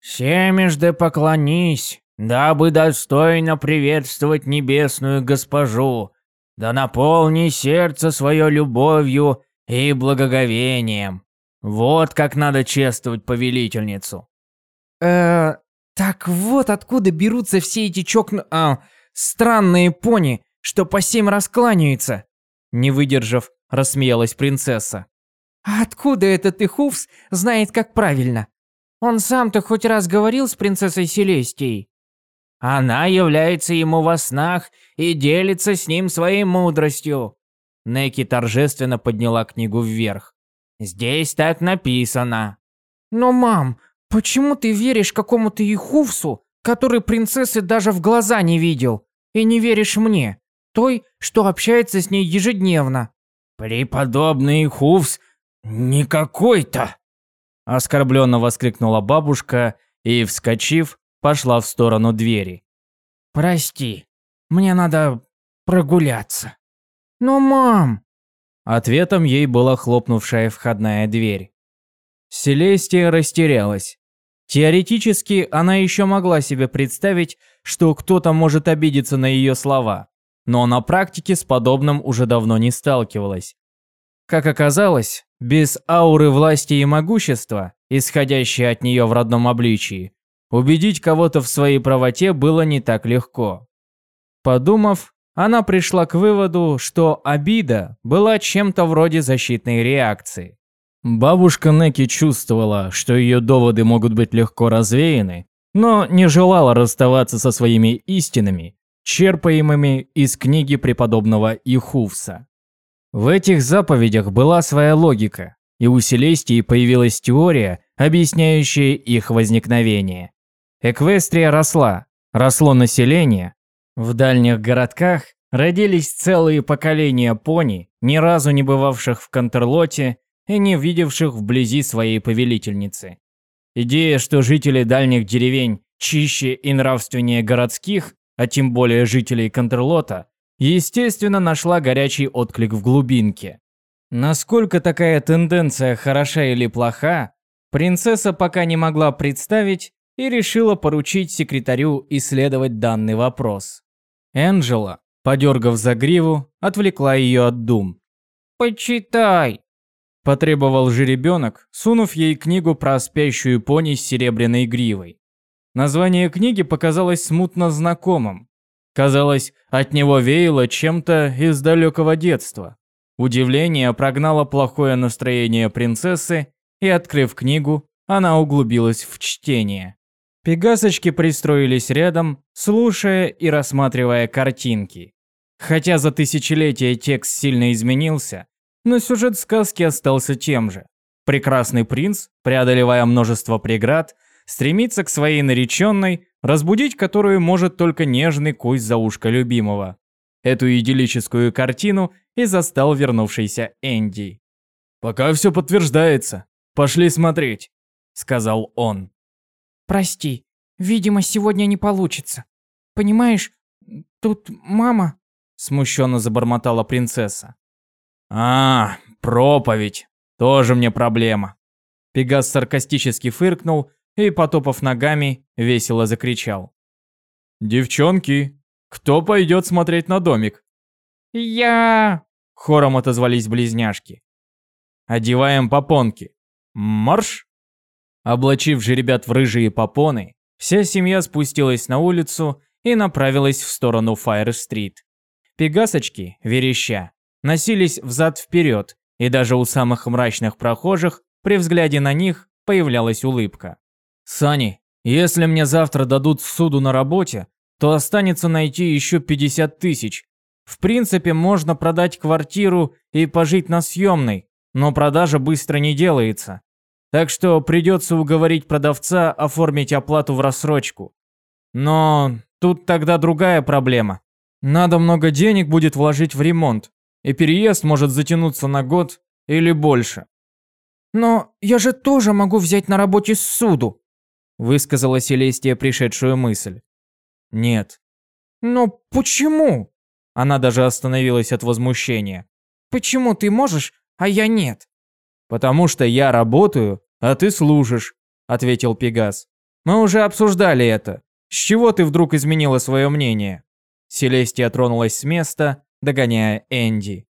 «Семежды поклонись, дабы достойно приветствовать небесную госпожу, да наполни сердце свое любовью и благоговением. Вот как надо чествовать повелительницу. Э, так вот откуда берутся все эти чокн... А, странные пони, что по семь раз кланяются. Не выдержав, рассмеялась принцесса. А откуда этот Ихувс знает, как правильно? Он сам-то хоть раз говорил с принцессой Селестией? Она является ему во снах и делится с ним своей мудростью. Неки торжественно подняла книгу вверх. Здесь так написано. Но, мам, почему ты веришь какому-то Ихувсу, который принцессы даже в глаза не видел, и не веришь мне, той, что общается с ней ежедневно? Преподобный Ихувс не какой-то. Оскорбленно воскликнула бабушка и, вскочив, пошла в сторону двери. «Прости, мне надо прогуляться». «Но, мам...» Ответом ей была хлопнувшая входная дверь. Селестия растерялась. Теоретически она еще могла себе представить, что кто-то может обидеться на ее слова, но на практике с подобным уже давно не сталкивалась. Как оказалось, без ауры власти и могущества, исходящей от нее в родном обличии, убедить кого-то в своей правоте было не так легко. Подумав, она пришла к выводу, что обида была чем-то вроде защитной реакции. Бабушка Неки чувствовала, что ее доводы могут быть легко развеяны, но не желала расставаться со своими истинами, черпаемыми из книги преподобного Ихувса. В этих заповедях была своя логика, и у Селестии появилась теория, объясняющая их возникновение. Эквестрия росла, росло население. В дальних городках родились целые поколения пони, ни разу не бывавших в Контерлоте и не видевших вблизи своей повелительницы. Идея, что жители дальних деревень чище и нравственнее городских, а тем более жителей Контрлота, естественно, нашла горячий отклик в глубинке. Насколько такая тенденция хороша или плоха, принцесса пока не могла представить и решила поручить секретарю исследовать данный вопрос. Энджела, подергав за гриву, отвлекла ее от дум. «Почитай!» – потребовал жеребенок, сунув ей книгу про спящую пони с серебряной гривой. Название книги показалось смутно знакомым. Казалось, от него веяло чем-то из далекого детства. Удивление прогнало плохое настроение принцессы, и, открыв книгу, она углубилась в чтение. Пегасочки пристроились рядом, слушая и рассматривая картинки. Хотя за тысячелетия текст сильно изменился, но сюжет сказки остался тем же. Прекрасный принц, преодолевая множество преград, стремится к своей нареченной, разбудить которую может только нежный кусь за ушко любимого. Эту идиллическую картину и застал вернувшийся Энди. «Пока все подтверждается. Пошли смотреть», — сказал он. «Прости, видимо, сегодня не получится. Понимаешь, тут мама...» Смущенно забормотала принцесса. «А, проповедь. Тоже мне проблема». Пегас саркастически фыркнул и, потопав ногами, весело закричал. «Девчонки, кто пойдет смотреть на домик?» «Я...» — хором отозвались близняшки. «Одеваем попонки. Марш!» Облачив же ребят в рыжие попоны, вся семья спустилась на улицу и направилась в сторону Файр-стрит. Пегасочки, вереща, носились взад-вперед, и даже у самых мрачных прохожих при взгляде на них появлялась улыбка. «Сани, если мне завтра дадут суду на работе, то останется найти еще 50 тысяч. В принципе, можно продать квартиру и пожить на съемной, но продажа быстро не делается. Так что придется уговорить продавца оформить оплату в рассрочку. Но тут тогда другая проблема. Надо много денег будет вложить в ремонт, и переезд может затянуться на год или больше. «Но я же тоже могу взять на работе суду», высказала Селестия пришедшую мысль. Нет. Но почему? Она даже остановилась от возмущения. Почему ты можешь, а я нет? Потому что я работаю, а ты служишь, ответил Пегас. Мы уже обсуждали это. С чего ты вдруг изменила свое мнение? Селестия тронулась с места, догоняя Энди.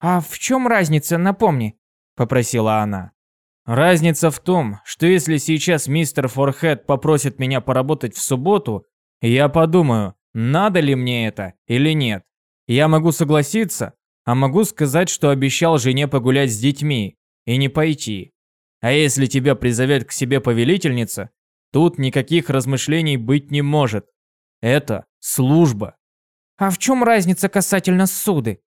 А в чем разница, напомни, попросила она. Разница в том, что если сейчас мистер Форхед попросит меня поработать в субботу, я подумаю, надо ли мне это или нет. Я могу согласиться, а могу сказать, что обещал жене погулять с детьми и не пойти. А если тебя призовет к себе повелительница, тут никаких размышлений быть не может. Это служба. А в чем разница касательно суды?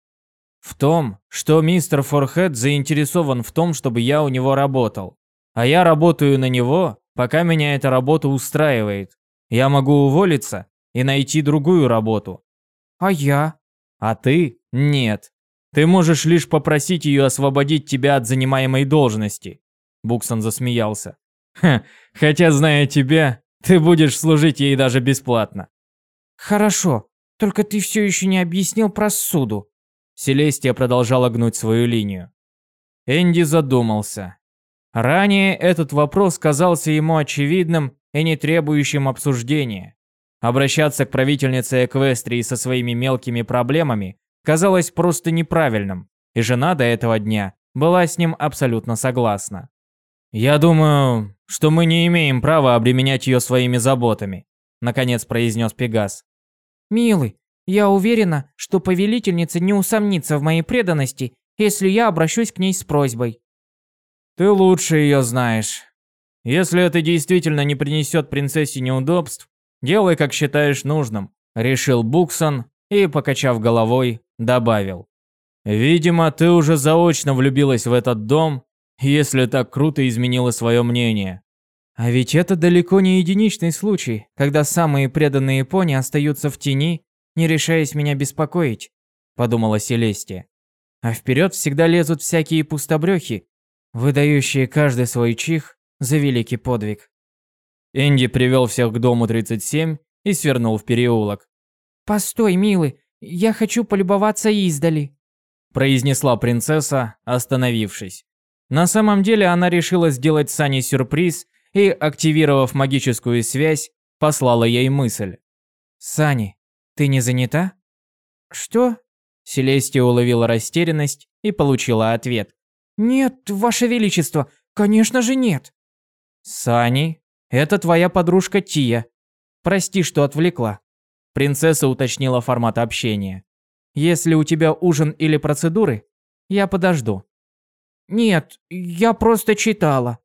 В том, что мистер Форхед заинтересован в том, чтобы я у него работал. А я работаю на него, пока меня эта работа устраивает. Я могу уволиться и найти другую работу. А я? А ты? Нет. Ты можешь лишь попросить ее освободить тебя от занимаемой должности. Буксон засмеялся. Ха, хотя, зная тебя, ты будешь служить ей даже бесплатно. Хорошо, только ты все еще не объяснил про суду. Селестия продолжала гнуть свою линию. Энди задумался. Ранее этот вопрос казался ему очевидным и не требующим обсуждения. Обращаться к правительнице Эквестрии со своими мелкими проблемами казалось просто неправильным, и жена до этого дня была с ним абсолютно согласна. «Я думаю, что мы не имеем права обременять ее своими заботами», наконец произнес Пегас. «Милый, я уверена, что повелительница не усомнится в моей преданности, если я обращусь к ней с просьбой. Ты лучше ее знаешь. Если это действительно не принесет принцессе неудобств, делай, как считаешь нужным, решил Буксон и, покачав головой, добавил. Видимо, ты уже заочно влюбилась в этот дом, если так круто изменила свое мнение. А ведь это далеко не единичный случай, когда самые преданные пони остаются в тени, не решаясь меня беспокоить, подумала Селестия. А вперед всегда лезут всякие пустобрехи, выдающие каждый свой чих за великий подвиг. Энди привел всех к дому 37 и свернул в переулок. «Постой, милый, я хочу полюбоваться издали», произнесла принцесса, остановившись. На самом деле она решила сделать Сане сюрприз и, активировав магическую связь, послала ей мысль. «Сани, ты не занята?» «Что?» Селестия уловила растерянность и получила ответ. «Нет, Ваше Величество, конечно же нет». «Сани, это твоя подружка Тия. Прости, что отвлекла». Принцесса уточнила формат общения. «Если у тебя ужин или процедуры, я подожду». «Нет, я просто читала».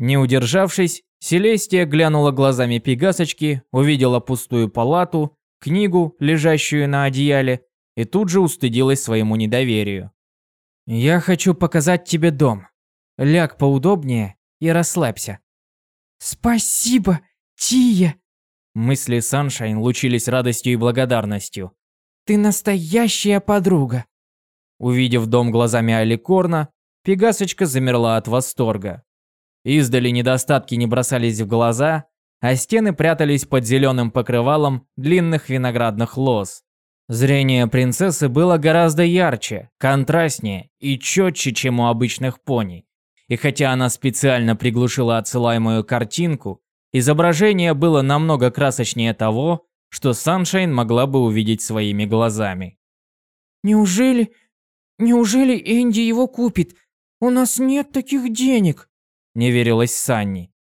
Не удержавшись, Селестия глянула глазами Пегасочки, увидела пустую палату, книгу, лежащую на одеяле, и тут же устыдилась своему недоверию. «Я хочу показать тебе дом. Ляг поудобнее и расслабься». «Спасибо, Тия!» Мысли Саншайн лучились радостью и благодарностью. «Ты настоящая подруга!» Увидев дом глазами Аликорна, Пегасочка замерла от восторга. Издали недостатки не бросались в глаза, а стены прятались под зеленым покрывалом длинных виноградных лоз. Зрение принцессы было гораздо ярче, контрастнее и четче, чем у обычных пони. И хотя она специально приглушила отсылаемую картинку, изображение было намного красочнее того, что Саншайн могла бы увидеть своими глазами. «Неужели... неужели Энди его купит? У нас нет таких денег!» Не верилась Санни.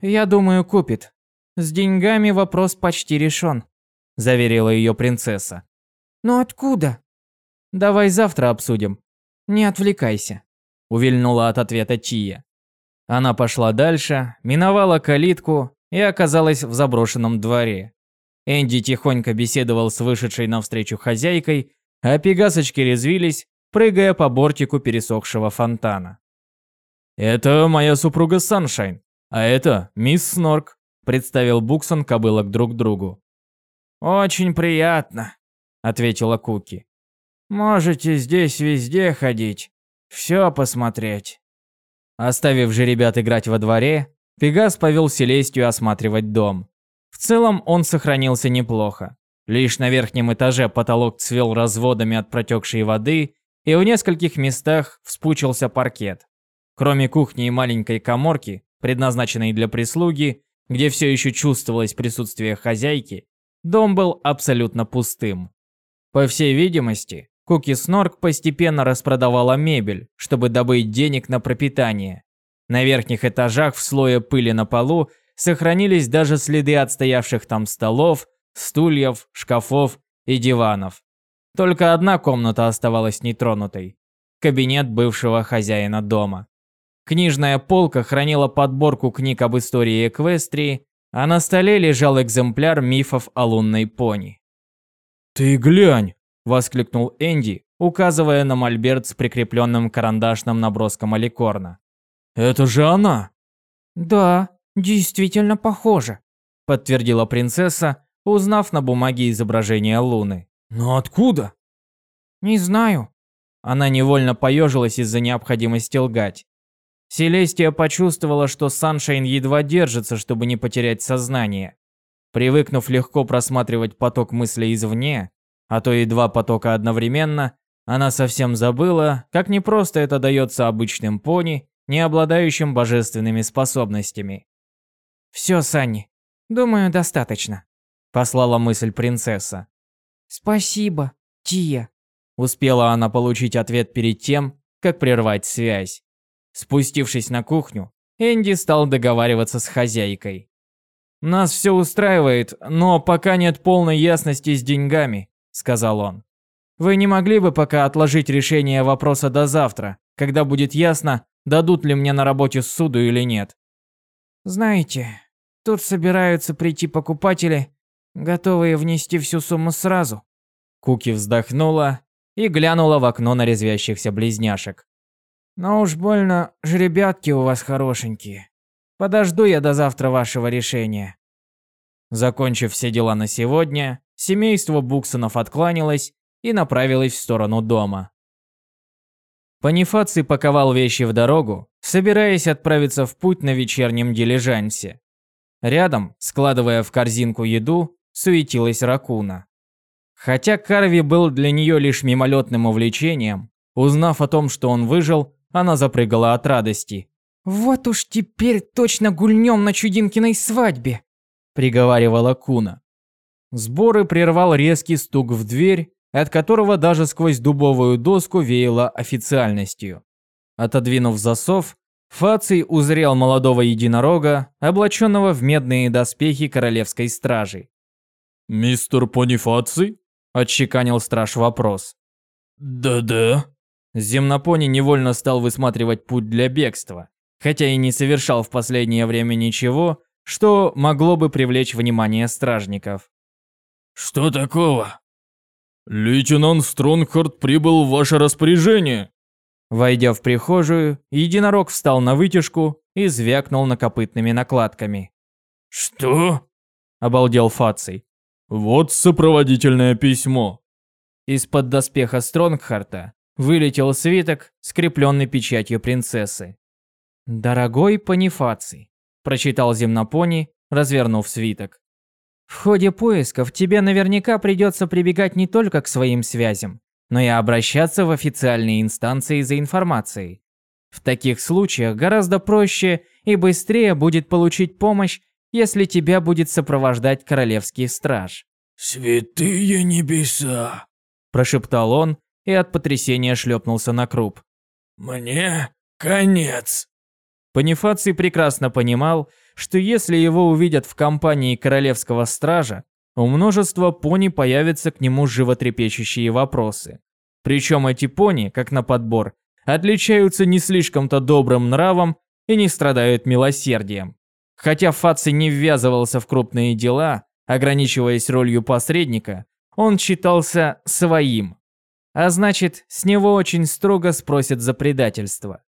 «Я думаю, купит. С деньгами вопрос почти решен», заверила ее принцесса. «Но откуда?» «Давай завтра обсудим. Не отвлекайся» увильнула от ответа Тия. Она пошла дальше, миновала калитку и оказалась в заброшенном дворе. Энди тихонько беседовал с вышедшей навстречу хозяйкой, а пегасочки резвились, прыгая по бортику пересохшего фонтана. «Это моя супруга Саншайн, а это мисс Снорк», представил Буксон кобылок друг другу. «Очень приятно», — ответила Куки. «Можете здесь везде ходить, все посмотреть. Оставив же ребят играть во дворе, Пегас повел Селестию осматривать дом. В целом он сохранился неплохо. Лишь на верхнем этаже потолок цвел разводами от протекшей воды, и в нескольких местах вспучился паркет. Кроме кухни и маленькой коморки, предназначенной для прислуги, где все еще чувствовалось присутствие хозяйки, дом был абсолютно пустым. По всей видимости, Куки Снорк постепенно распродавала мебель, чтобы добыть денег на пропитание. На верхних этажах в слое пыли на полу сохранились даже следы отстоявших там столов, стульев, шкафов и диванов. Только одна комната оставалась нетронутой – кабинет бывшего хозяина дома. Книжная полка хранила подборку книг об истории Эквестрии, а на столе лежал экземпляр мифов о лунной пони. «Ты глянь!» воскликнул Энди, указывая на мольберт с прикрепленным карандашным наброском аликорна. «Это же она!» «Да, действительно похоже», – подтвердила принцесса, узнав на бумаге изображение Луны. «Но откуда?» «Не знаю». Она невольно поежилась из-за необходимости лгать. Селестия почувствовала, что Саншайн едва держится, чтобы не потерять сознание. Привыкнув легко просматривать поток мыслей извне, а то и два потока одновременно, она совсем забыла, как непросто это дается обычным пони, не обладающим божественными способностями. «Все, Санни, думаю, достаточно», – послала мысль принцесса. «Спасибо, Тия», – успела она получить ответ перед тем, как прервать связь. Спустившись на кухню, Энди стал договариваться с хозяйкой. «Нас все устраивает, но пока нет полной ясности с деньгами сказал он. Вы не могли бы пока отложить решение вопроса до завтра, когда будет ясно, дадут ли мне на работе суду или нет? Знаете, тут собираются прийти покупатели, готовые внести всю сумму сразу. Куки вздохнула и глянула в окно на резвящихся близняшек. Но уж больно жеребятки у вас хорошенькие. Подожду я до завтра вашего решения. Закончив все дела на сегодня, семейство Буксонов откланялось и направилось в сторону дома. Панифаций паковал вещи в дорогу, собираясь отправиться в путь на вечернем дилижансе. Рядом, складывая в корзинку еду, суетилась ракуна. Хотя Карви был для нее лишь мимолетным увлечением, узнав о том, что он выжил, она запрыгала от радости. «Вот уж теперь точно гульнем на Чудинкиной свадьбе!» – приговаривала Куна. Сборы прервал резкий стук в дверь, от которого даже сквозь дубовую доску веяло официальностью. Отодвинув засов, Фаций узрел молодого единорога, облаченного в медные доспехи королевской стражи. «Мистер Понифаций?» – отчеканил страж вопрос. «Да-да». Земнопони невольно стал высматривать путь для бегства, хотя и не совершал в последнее время ничего, что могло бы привлечь внимание стражников. «Что такого?» «Лейтенант Стронгхард прибыл в ваше распоряжение». Войдя в прихожую, единорог встал на вытяжку и звякнул накопытными накладками. «Что?» – обалдел Фаций. «Вот сопроводительное письмо». Из-под доспеха Стронгхарта вылетел свиток, скрепленный печатью принцессы. «Дорогой Панифаций», – прочитал земнопони, развернув свиток. В ходе поисков тебе наверняка придется прибегать не только к своим связям, но и обращаться в официальные инстанции за информацией. В таких случаях гораздо проще и быстрее будет получить помощь, если тебя будет сопровождать королевский страж. «Святые небеса!» – прошептал он и от потрясения шлепнулся на круп. «Мне конец!» Панифаций прекрасно понимал, что если его увидят в компании королевского стража, у множества пони появятся к нему животрепещущие вопросы. Причем эти пони, как на подбор, отличаются не слишком-то добрым нравом и не страдают милосердием. Хотя Фаци не ввязывался в крупные дела, ограничиваясь ролью посредника, он считался своим. А значит, с него очень строго спросят за предательство.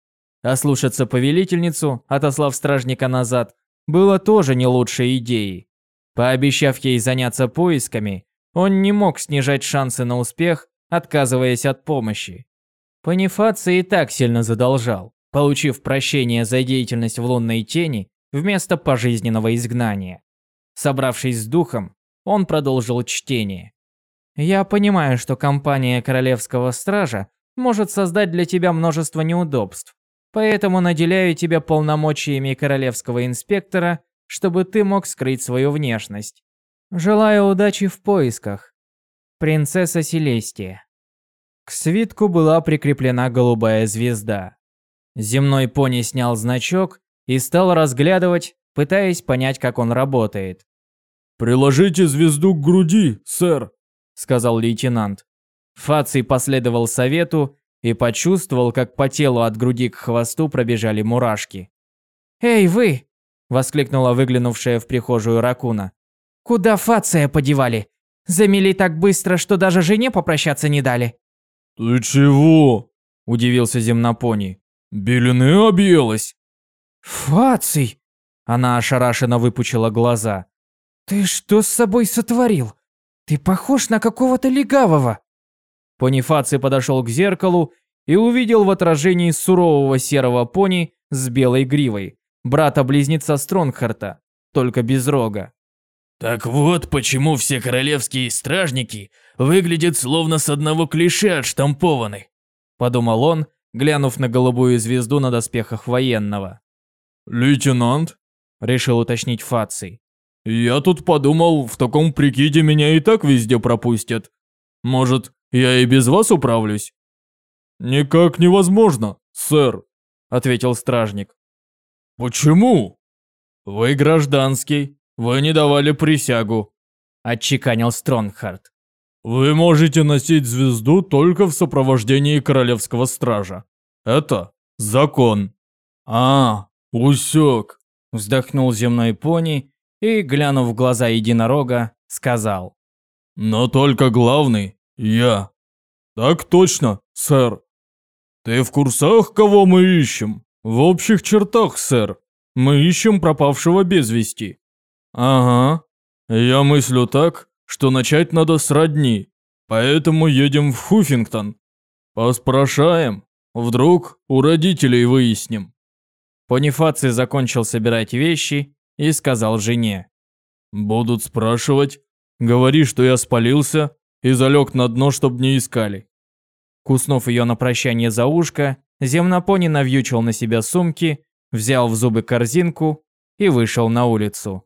Ослушаться повелительницу, отослав стражника назад, было тоже не лучшей идеей. Пообещав ей заняться поисками, он не мог снижать шансы на успех, отказываясь от помощи. Панифаций и так сильно задолжал, получив прощение за деятельность в лунной тени вместо пожизненного изгнания. Собравшись с духом, он продолжил чтение. «Я понимаю, что компания Королевского Стража может создать для тебя множество неудобств, Поэтому наделяю тебя полномочиями королевского инспектора, чтобы ты мог скрыть свою внешность. Желаю удачи в поисках. Принцесса Селестия. К свитку была прикреплена голубая звезда. Земной пони снял значок и стал разглядывать, пытаясь понять, как он работает. «Приложите звезду к груди, сэр», — сказал лейтенант. Фаций последовал совету и почувствовал, как по телу от груди к хвосту пробежали мурашки. «Эй, вы!» – воскликнула выглянувшая в прихожую ракуна. «Куда Фация подевали? Замели так быстро, что даже жене попрощаться не дали». «Ты чего?» – удивился земнопони. «Белины объелась». «Фаций!» – она ошарашенно выпучила глаза. «Ты что с собой сотворил? Ты похож на какого-то легавого». Понифаций подошел к зеркалу и увидел в отражении сурового серого пони с белой гривой, брата-близнеца Стронгхарта, только без рога. «Так вот почему все королевские стражники выглядят словно с одного клише отштампованы», подумал он, глянув на голубую звезду на доспехах военного. «Лейтенант?» – решил уточнить Фаций. «Я тут подумал, в таком прикиде меня и так везде пропустят. Может, я и без вас управлюсь». «Никак невозможно, сэр», — ответил стражник. «Почему?» «Вы гражданский, вы не давали присягу», — отчеканил Стронгхард. «Вы можете носить звезду только в сопровождении королевского стража. Это закон». «А, усек», — вздохнул земной пони и, глянув в глаза единорога, сказал. «Но только главный «Я». «Так точно, сэр». «Ты в курсах, кого мы ищем?» «В общих чертах, сэр. Мы ищем пропавшего без вести. Ага. Я мыслю так, что начать надо с родни. Поэтому едем в Хуффингтон. Поспрашаем. Вдруг у родителей выясним. Понифаций закончил собирать вещи и сказал жене. Будут спрашивать. Говори, что я спалился и залег на дно, чтобы не искали. Куснув ее на прощание за ушко, земнопони навьючил на себя сумки, взял в зубы корзинку и вышел на улицу.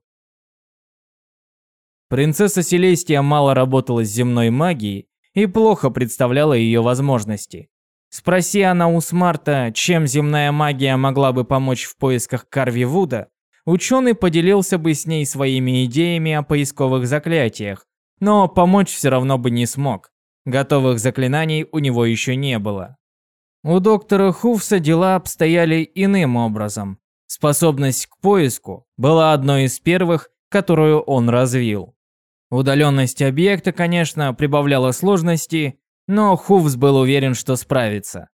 Принцесса Селестия мало работала с земной магией и плохо представляла ее возможности. Спроси она у Смарта, чем земная магия могла бы помочь в поисках Карви Вуда, ученый поделился бы с ней своими идеями о поисковых заклятиях, но помочь все равно бы не смог. Готовых заклинаний у него еще не было. У доктора Хуфса дела обстояли иным образом. Способность к поиску была одной из первых, которую он развил. Удаленность объекта, конечно, прибавляла сложности, но Хуфс был уверен, что справится.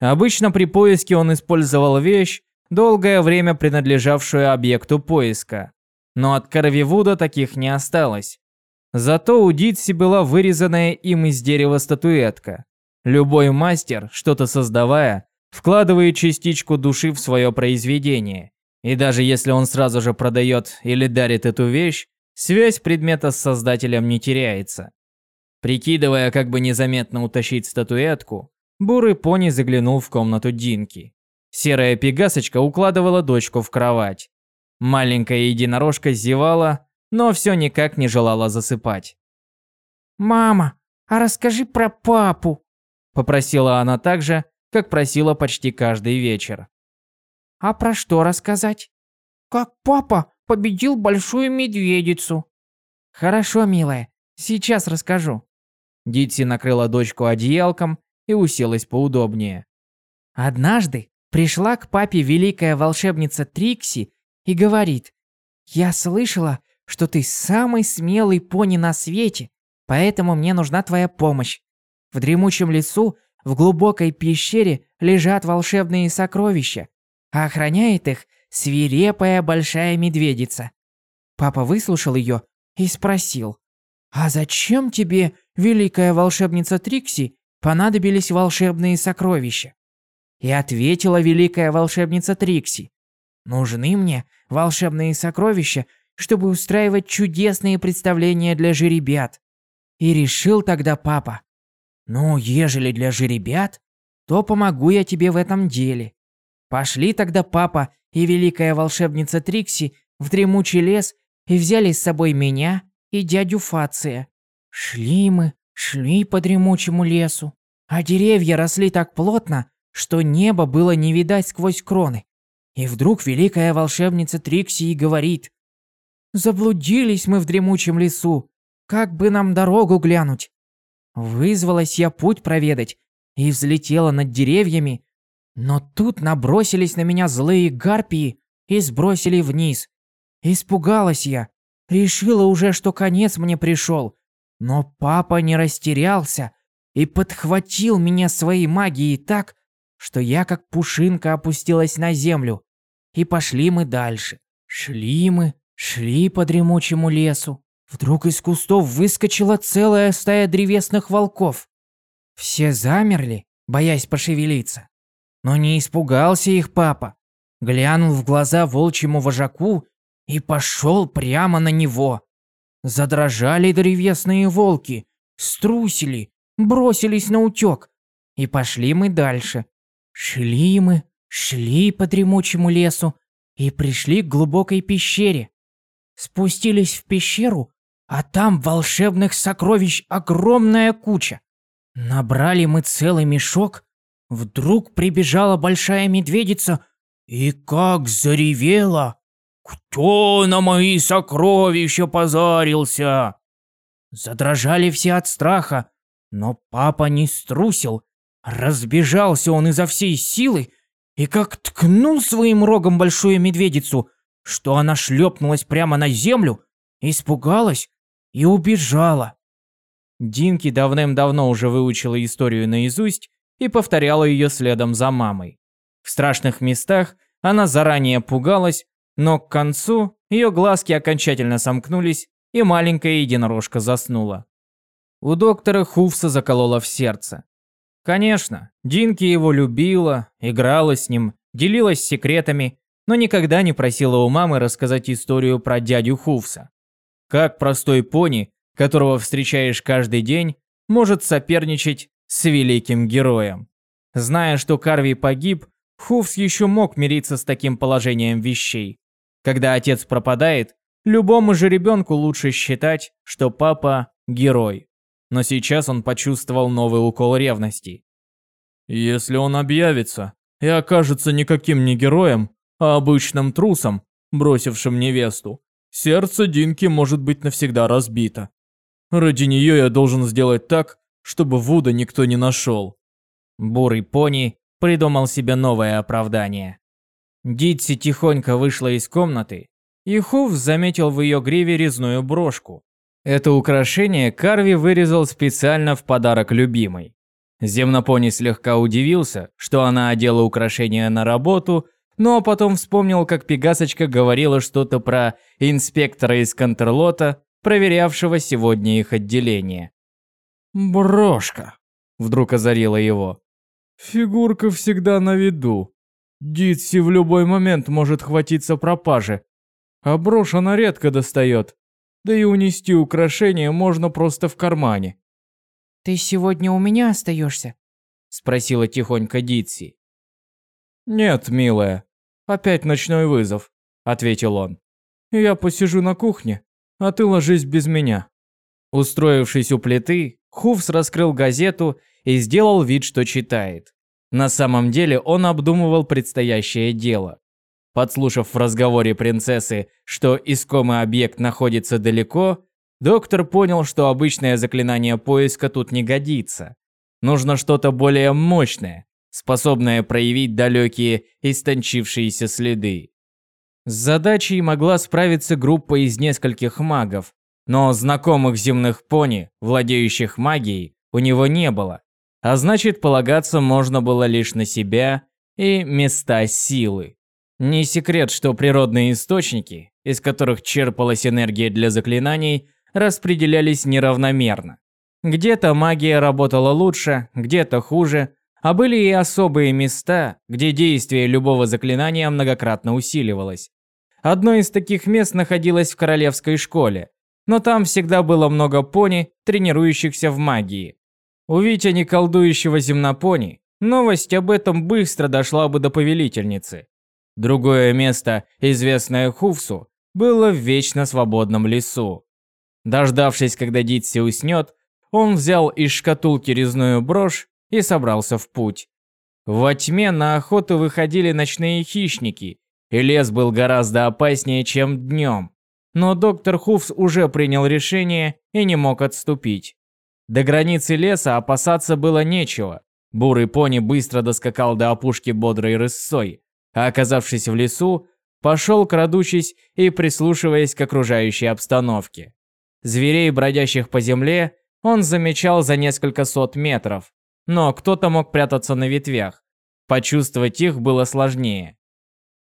Обычно при поиске он использовал вещь, долгое время принадлежавшую объекту поиска. Но от Карвивуда таких не осталось. Зато у Дитси была вырезанная им из дерева статуэтка. Любой мастер, что-то создавая, вкладывает частичку души в свое произведение. И даже если он сразу же продает или дарит эту вещь, связь предмета с создателем не теряется. Прикидывая, как бы незаметно утащить статуэтку, бурый пони заглянул в комнату Динки. Серая пегасочка укладывала дочку в кровать. Маленькая единорожка зевала, но все никак не желала засыпать. «Мама, а расскажи про папу», – попросила она так же, как просила почти каждый вечер. «А про что рассказать?» «Как папа победил большую медведицу». «Хорошо, милая, сейчас расскажу». Дитси накрыла дочку одеялком и уселась поудобнее. Однажды пришла к папе великая волшебница Трикси и говорит, «Я слышала, что ты самый смелый пони на свете, поэтому мне нужна твоя помощь. В дремучем лесу, в глубокой пещере лежат волшебные сокровища, а охраняет их свирепая большая медведица». Папа выслушал ее и спросил, «А зачем тебе, великая волшебница Трикси, понадобились волшебные сокровища?» И ответила великая волшебница Трикси, «Нужны мне волшебные сокровища, чтобы устраивать чудесные представления для жеребят. И решил тогда папа, ну, ежели для жеребят, то помогу я тебе в этом деле. Пошли тогда папа и великая волшебница Трикси в дремучий лес и взяли с собой меня и дядю Фация. Шли мы, шли по дремучему лесу, а деревья росли так плотно, что небо было не видать сквозь кроны. И вдруг великая волшебница Трикси говорит, Заблудились мы в дремучем лесу. Как бы нам дорогу глянуть? Вызвалась я путь проведать и взлетела над деревьями. Но тут набросились на меня злые гарпии и сбросили вниз. Испугалась я. Решила уже, что конец мне пришел. Но папа не растерялся и подхватил меня своей магией так, что я как пушинка опустилась на землю. И пошли мы дальше. Шли мы, Шли по дремучему лесу. Вдруг из кустов выскочила целая стая древесных волков. Все замерли, боясь пошевелиться. Но не испугался их папа. Глянул в глаза волчьему вожаку и пошел прямо на него. Задрожали древесные волки, струсили, бросились на утек. И пошли мы дальше. Шли мы, шли по дремучему лесу и пришли к глубокой пещере. Спустились в пещеру, а там волшебных сокровищ огромная куча. Набрали мы целый мешок. Вдруг прибежала большая медведица и как заревела. «Кто на мои сокровища позарился?» Задрожали все от страха, но папа не струсил. Разбежался он изо всей силы и как ткнул своим рогом большую медведицу – что она шлепнулась прямо на землю, испугалась и убежала. Динки давным-давно уже выучила историю наизусть и повторяла ее следом за мамой. В страшных местах она заранее пугалась, Но к концу ее глазки окончательно сомкнулись, и маленькая единорожка заснула. У доктора Хуфса закололо в сердце. Конечно, Динки его любила, играла с ним, делилась секретами, но никогда не просила у мамы рассказать историю про дядю Хуфса. Как простой пони, которого встречаешь каждый день, может соперничать с великим героем. Зная, что Карви погиб, Хуфс еще мог мириться с таким положением вещей. Когда отец пропадает, любому же ребенку лучше считать, что папа – герой. Но сейчас он почувствовал новый укол ревности. Если он объявится и окажется никаким не героем, а обычным трусом, бросившим невесту, сердце Динки может быть навсегда разбито. Ради нее я должен сделать так, чтобы Вуда никто не нашел. Бурый пони придумал себе новое оправдание. Дитси тихонько вышла из комнаты, и Хуф заметил в ее гриве резную брошку. Это украшение Карви вырезал специально в подарок любимой. Земнопони слегка удивился, что она одела украшение на работу, но потом вспомнил, как Пегасочка говорила что-то про инспектора из Контрлота, проверявшего сегодня их отделение. «Брошка», — вдруг озарила его. Фигурка всегда на виду. Дитси в любой момент может хватиться пропажи. А брошь она редко достает. Да и унести украшение можно просто в кармане. «Ты сегодня у меня остаешься?» Спросила тихонько Дитси. «Нет, милая. Опять ночной вызов», — ответил он. «Я посижу на кухне, а ты ложись без меня». Устроившись у плиты, Хувс раскрыл газету и сделал вид, что читает. На самом деле он обдумывал предстоящее дело. Подслушав в разговоре принцессы, что искомый объект находится далеко, доктор понял, что обычное заклинание поиска тут не годится. Нужно что-то более мощное, способное проявить далекие истончившиеся следы. С задачей могла справиться группа из нескольких магов, но знакомых земных пони, владеющих магией, у него не было. А значит, полагаться можно было лишь на себя и места силы. Не секрет, что природные источники, из которых черпалась энергия для заклинаний, распределялись неравномерно. Где-то магия работала лучше, где-то хуже, а были и особые места, где действие любого заклинания многократно усиливалось. Одно из таких мест находилось в королевской школе, но там всегда было много пони, тренирующихся в магии. Увидя неколдующего земнопони, новость об этом быстро дошла бы до повелительницы. Другое место, известное Хуфсу, было в вечно свободном лесу. Дождавшись, когда Дитси уснет, он взял из шкатулки резную брошь и собрался в путь. Во тьме на охоту выходили ночные хищники, и лес был гораздо опаснее, чем днем. Но доктор Хуфс уже принял решение и не мог отступить. До границы леса опасаться было нечего. Бурый пони быстро доскакал до опушки бодрой рысцой, а оказавшись в лесу, пошел крадучись и прислушиваясь к окружающей обстановке. Зверей, бродящих по земле, он замечал за несколько сот метров, но кто-то мог прятаться на ветвях. Почувствовать их было сложнее.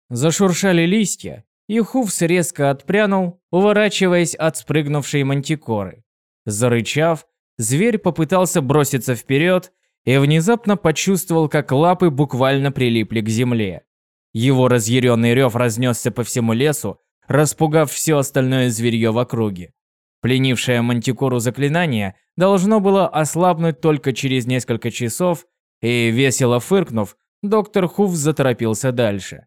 Зашуршали листья, и Хувс резко отпрянул, уворачиваясь от спрыгнувшей мантикоры. Зарычав, Зверь попытался броситься вперед и внезапно почувствовал, как лапы буквально прилипли к земле. Его разъяренный рев разнесся по всему лесу, распугав все остальное зверье в округе. Пленившее мантикору заклинание должно было ослабнуть только через несколько часов, и, весело фыркнув, доктор Хуф заторопился дальше.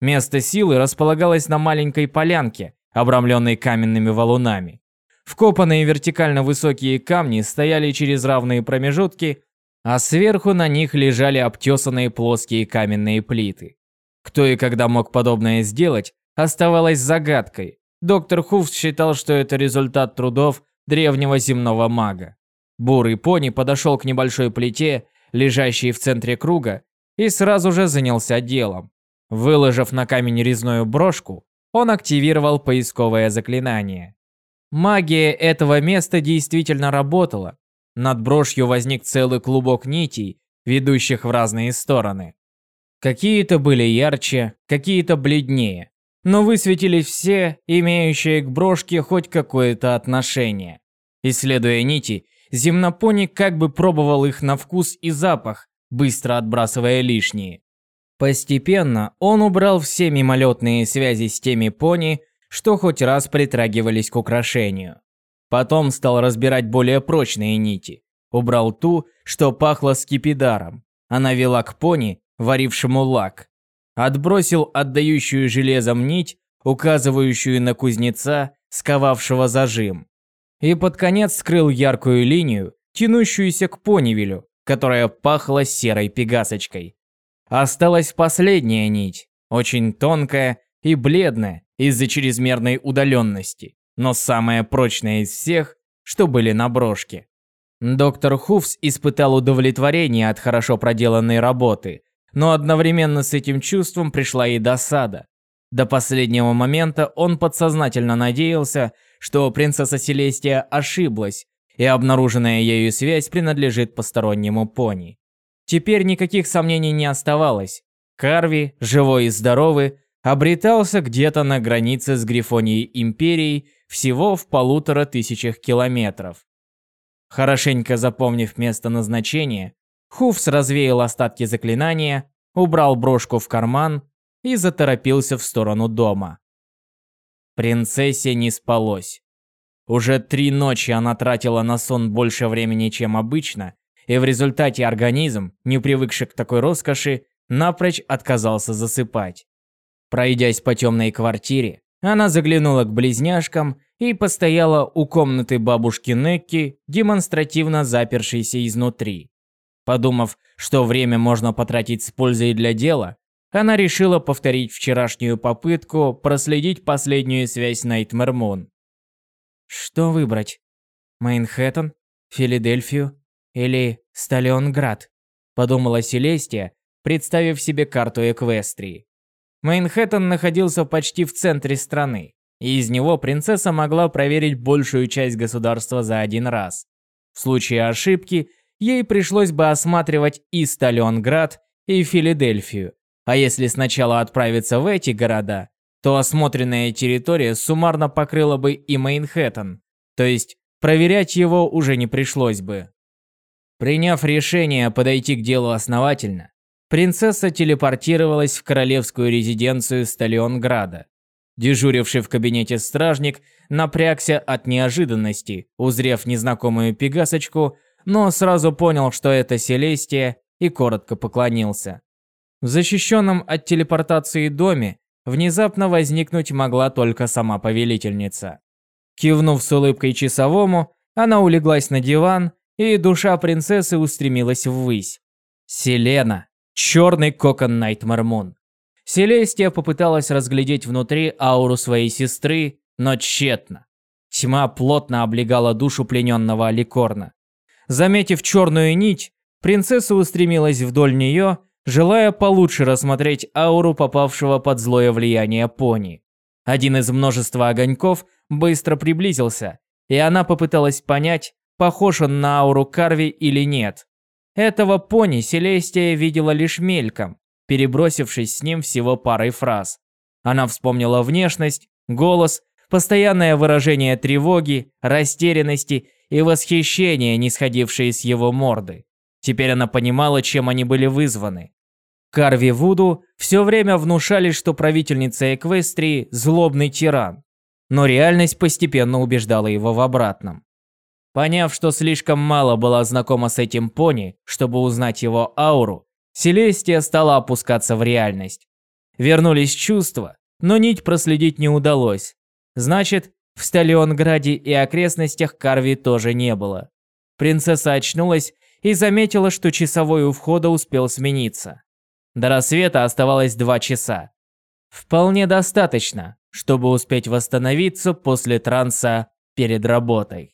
Место силы располагалось на маленькой полянке, обрамленной каменными валунами. Вкопанные вертикально высокие камни стояли через равные промежутки, а сверху на них лежали обтесанные плоские каменные плиты. Кто и когда мог подобное сделать, оставалось загадкой. Доктор Хуфс считал, что это результат трудов древнего земного мага. Бурый пони подошел к небольшой плите, лежащей в центре круга, и сразу же занялся делом. Выложив на камень резную брошку, он активировал поисковое заклинание. Магия этого места действительно работала. Над брошью возник целый клубок нитей, ведущих в разные стороны. Какие-то были ярче, какие-то бледнее. но высветились все, имеющие к брошке хоть какое-то отношение. Исследуя нити, земнопони как бы пробовал их на вкус и запах, быстро отбрасывая лишние. Постепенно он убрал все мимолетные связи с теми пони, что хоть раз притрагивались к украшению. Потом стал разбирать более прочные нити. Убрал ту, что пахло скипидаром. Она вела к пони, варившему лак. Отбросил отдающую железом нить, указывающую на кузнеца, сковавшего зажим. И под конец скрыл яркую линию, тянущуюся к понивелю, которая пахла серой пегасочкой. Осталась последняя нить, очень тонкая и бледная из-за чрезмерной удаленности, но самая прочная из всех, что были на брошке. Доктор Хуфс испытал удовлетворение от хорошо проделанной работы, но одновременно с этим чувством пришла и досада. До последнего момента он подсознательно надеялся, что принцесса Селестия ошиблась, и обнаруженная ею связь принадлежит постороннему пони. Теперь никаких сомнений не оставалось. Карви, живой и здоровый, обретался где-то на границе с Грифонией Империей всего в полутора тысячах километров. Хорошенько запомнив место назначения, Хуфс развеял остатки заклинания, убрал брошку в карман и заторопился в сторону дома. Принцессе не спалось. Уже три ночи она тратила на сон больше времени, чем обычно, и в результате организм, не привыкший к такой роскоши, напрочь отказался засыпать. Пройдясь по темной квартире, она заглянула к близняшкам и постояла у комнаты бабушки Некки, демонстративно запершейся изнутри. Подумав, что время можно потратить с пользой для дела, она решила повторить вчерашнюю попытку проследить последнюю связь Найтмер Мун. Что выбрать? Мейнхэттен, Филадельфию или Сталионград? Подумала Селестия, представив себе карту Эквестрии. Мейнхэттен находился почти в центре страны, и из него принцесса могла проверить большую часть государства за один раз. В случае ошибки ей пришлось бы осматривать и Сталионград, и Филадельфию, а если сначала отправиться в эти города, то осмотренная территория суммарно покрыла бы и Мейнхэттен, то есть проверять его уже не пришлось бы. Приняв решение подойти к делу основательно, принцесса телепортировалась в королевскую резиденцию Сталионграда. Дежуривший в кабинете стражник напрягся от неожиданности, узрев незнакомую пегасочку, но сразу понял, что это Селестия, и коротко поклонился. В защищенном от телепортации доме внезапно возникнуть могла только сама повелительница. Кивнув с улыбкой часовому, она улеглась на диван, и душа принцессы устремилась ввысь. Селена. Черный кокон Найтмармун. Селестия попыталась разглядеть внутри ауру своей сестры, но тщетно. Тьма плотно облегала душу плененного Аликорна. Заметив черную нить, принцесса устремилась вдоль нее, желая получше рассмотреть ауру попавшего под злое влияние пони. Один из множества огоньков быстро приблизился, и она попыталась понять, похож он на ауру Карви или нет. Этого пони Селестия видела лишь мельком, перебросившись с ним всего парой фраз. Она вспомнила внешность, голос, постоянное выражение тревоги, растерянности и восхищения, не сходившие с его морды. Теперь она понимала, чем они были вызваны. Карви Вуду все время внушали, что правительница Эквестрии – злобный тиран. Но реальность постепенно убеждала его в обратном. Поняв, что слишком мало была знакома с этим пони, чтобы узнать его ауру, Селестия стала опускаться в реальность. Вернулись чувства, но нить проследить не удалось. Значит, в Сталионграде и окрестностях Карви тоже не было. Принцесса очнулась и заметила, что часовой у входа успел смениться. До рассвета оставалось два часа. Вполне достаточно, чтобы успеть восстановиться после транса перед работой.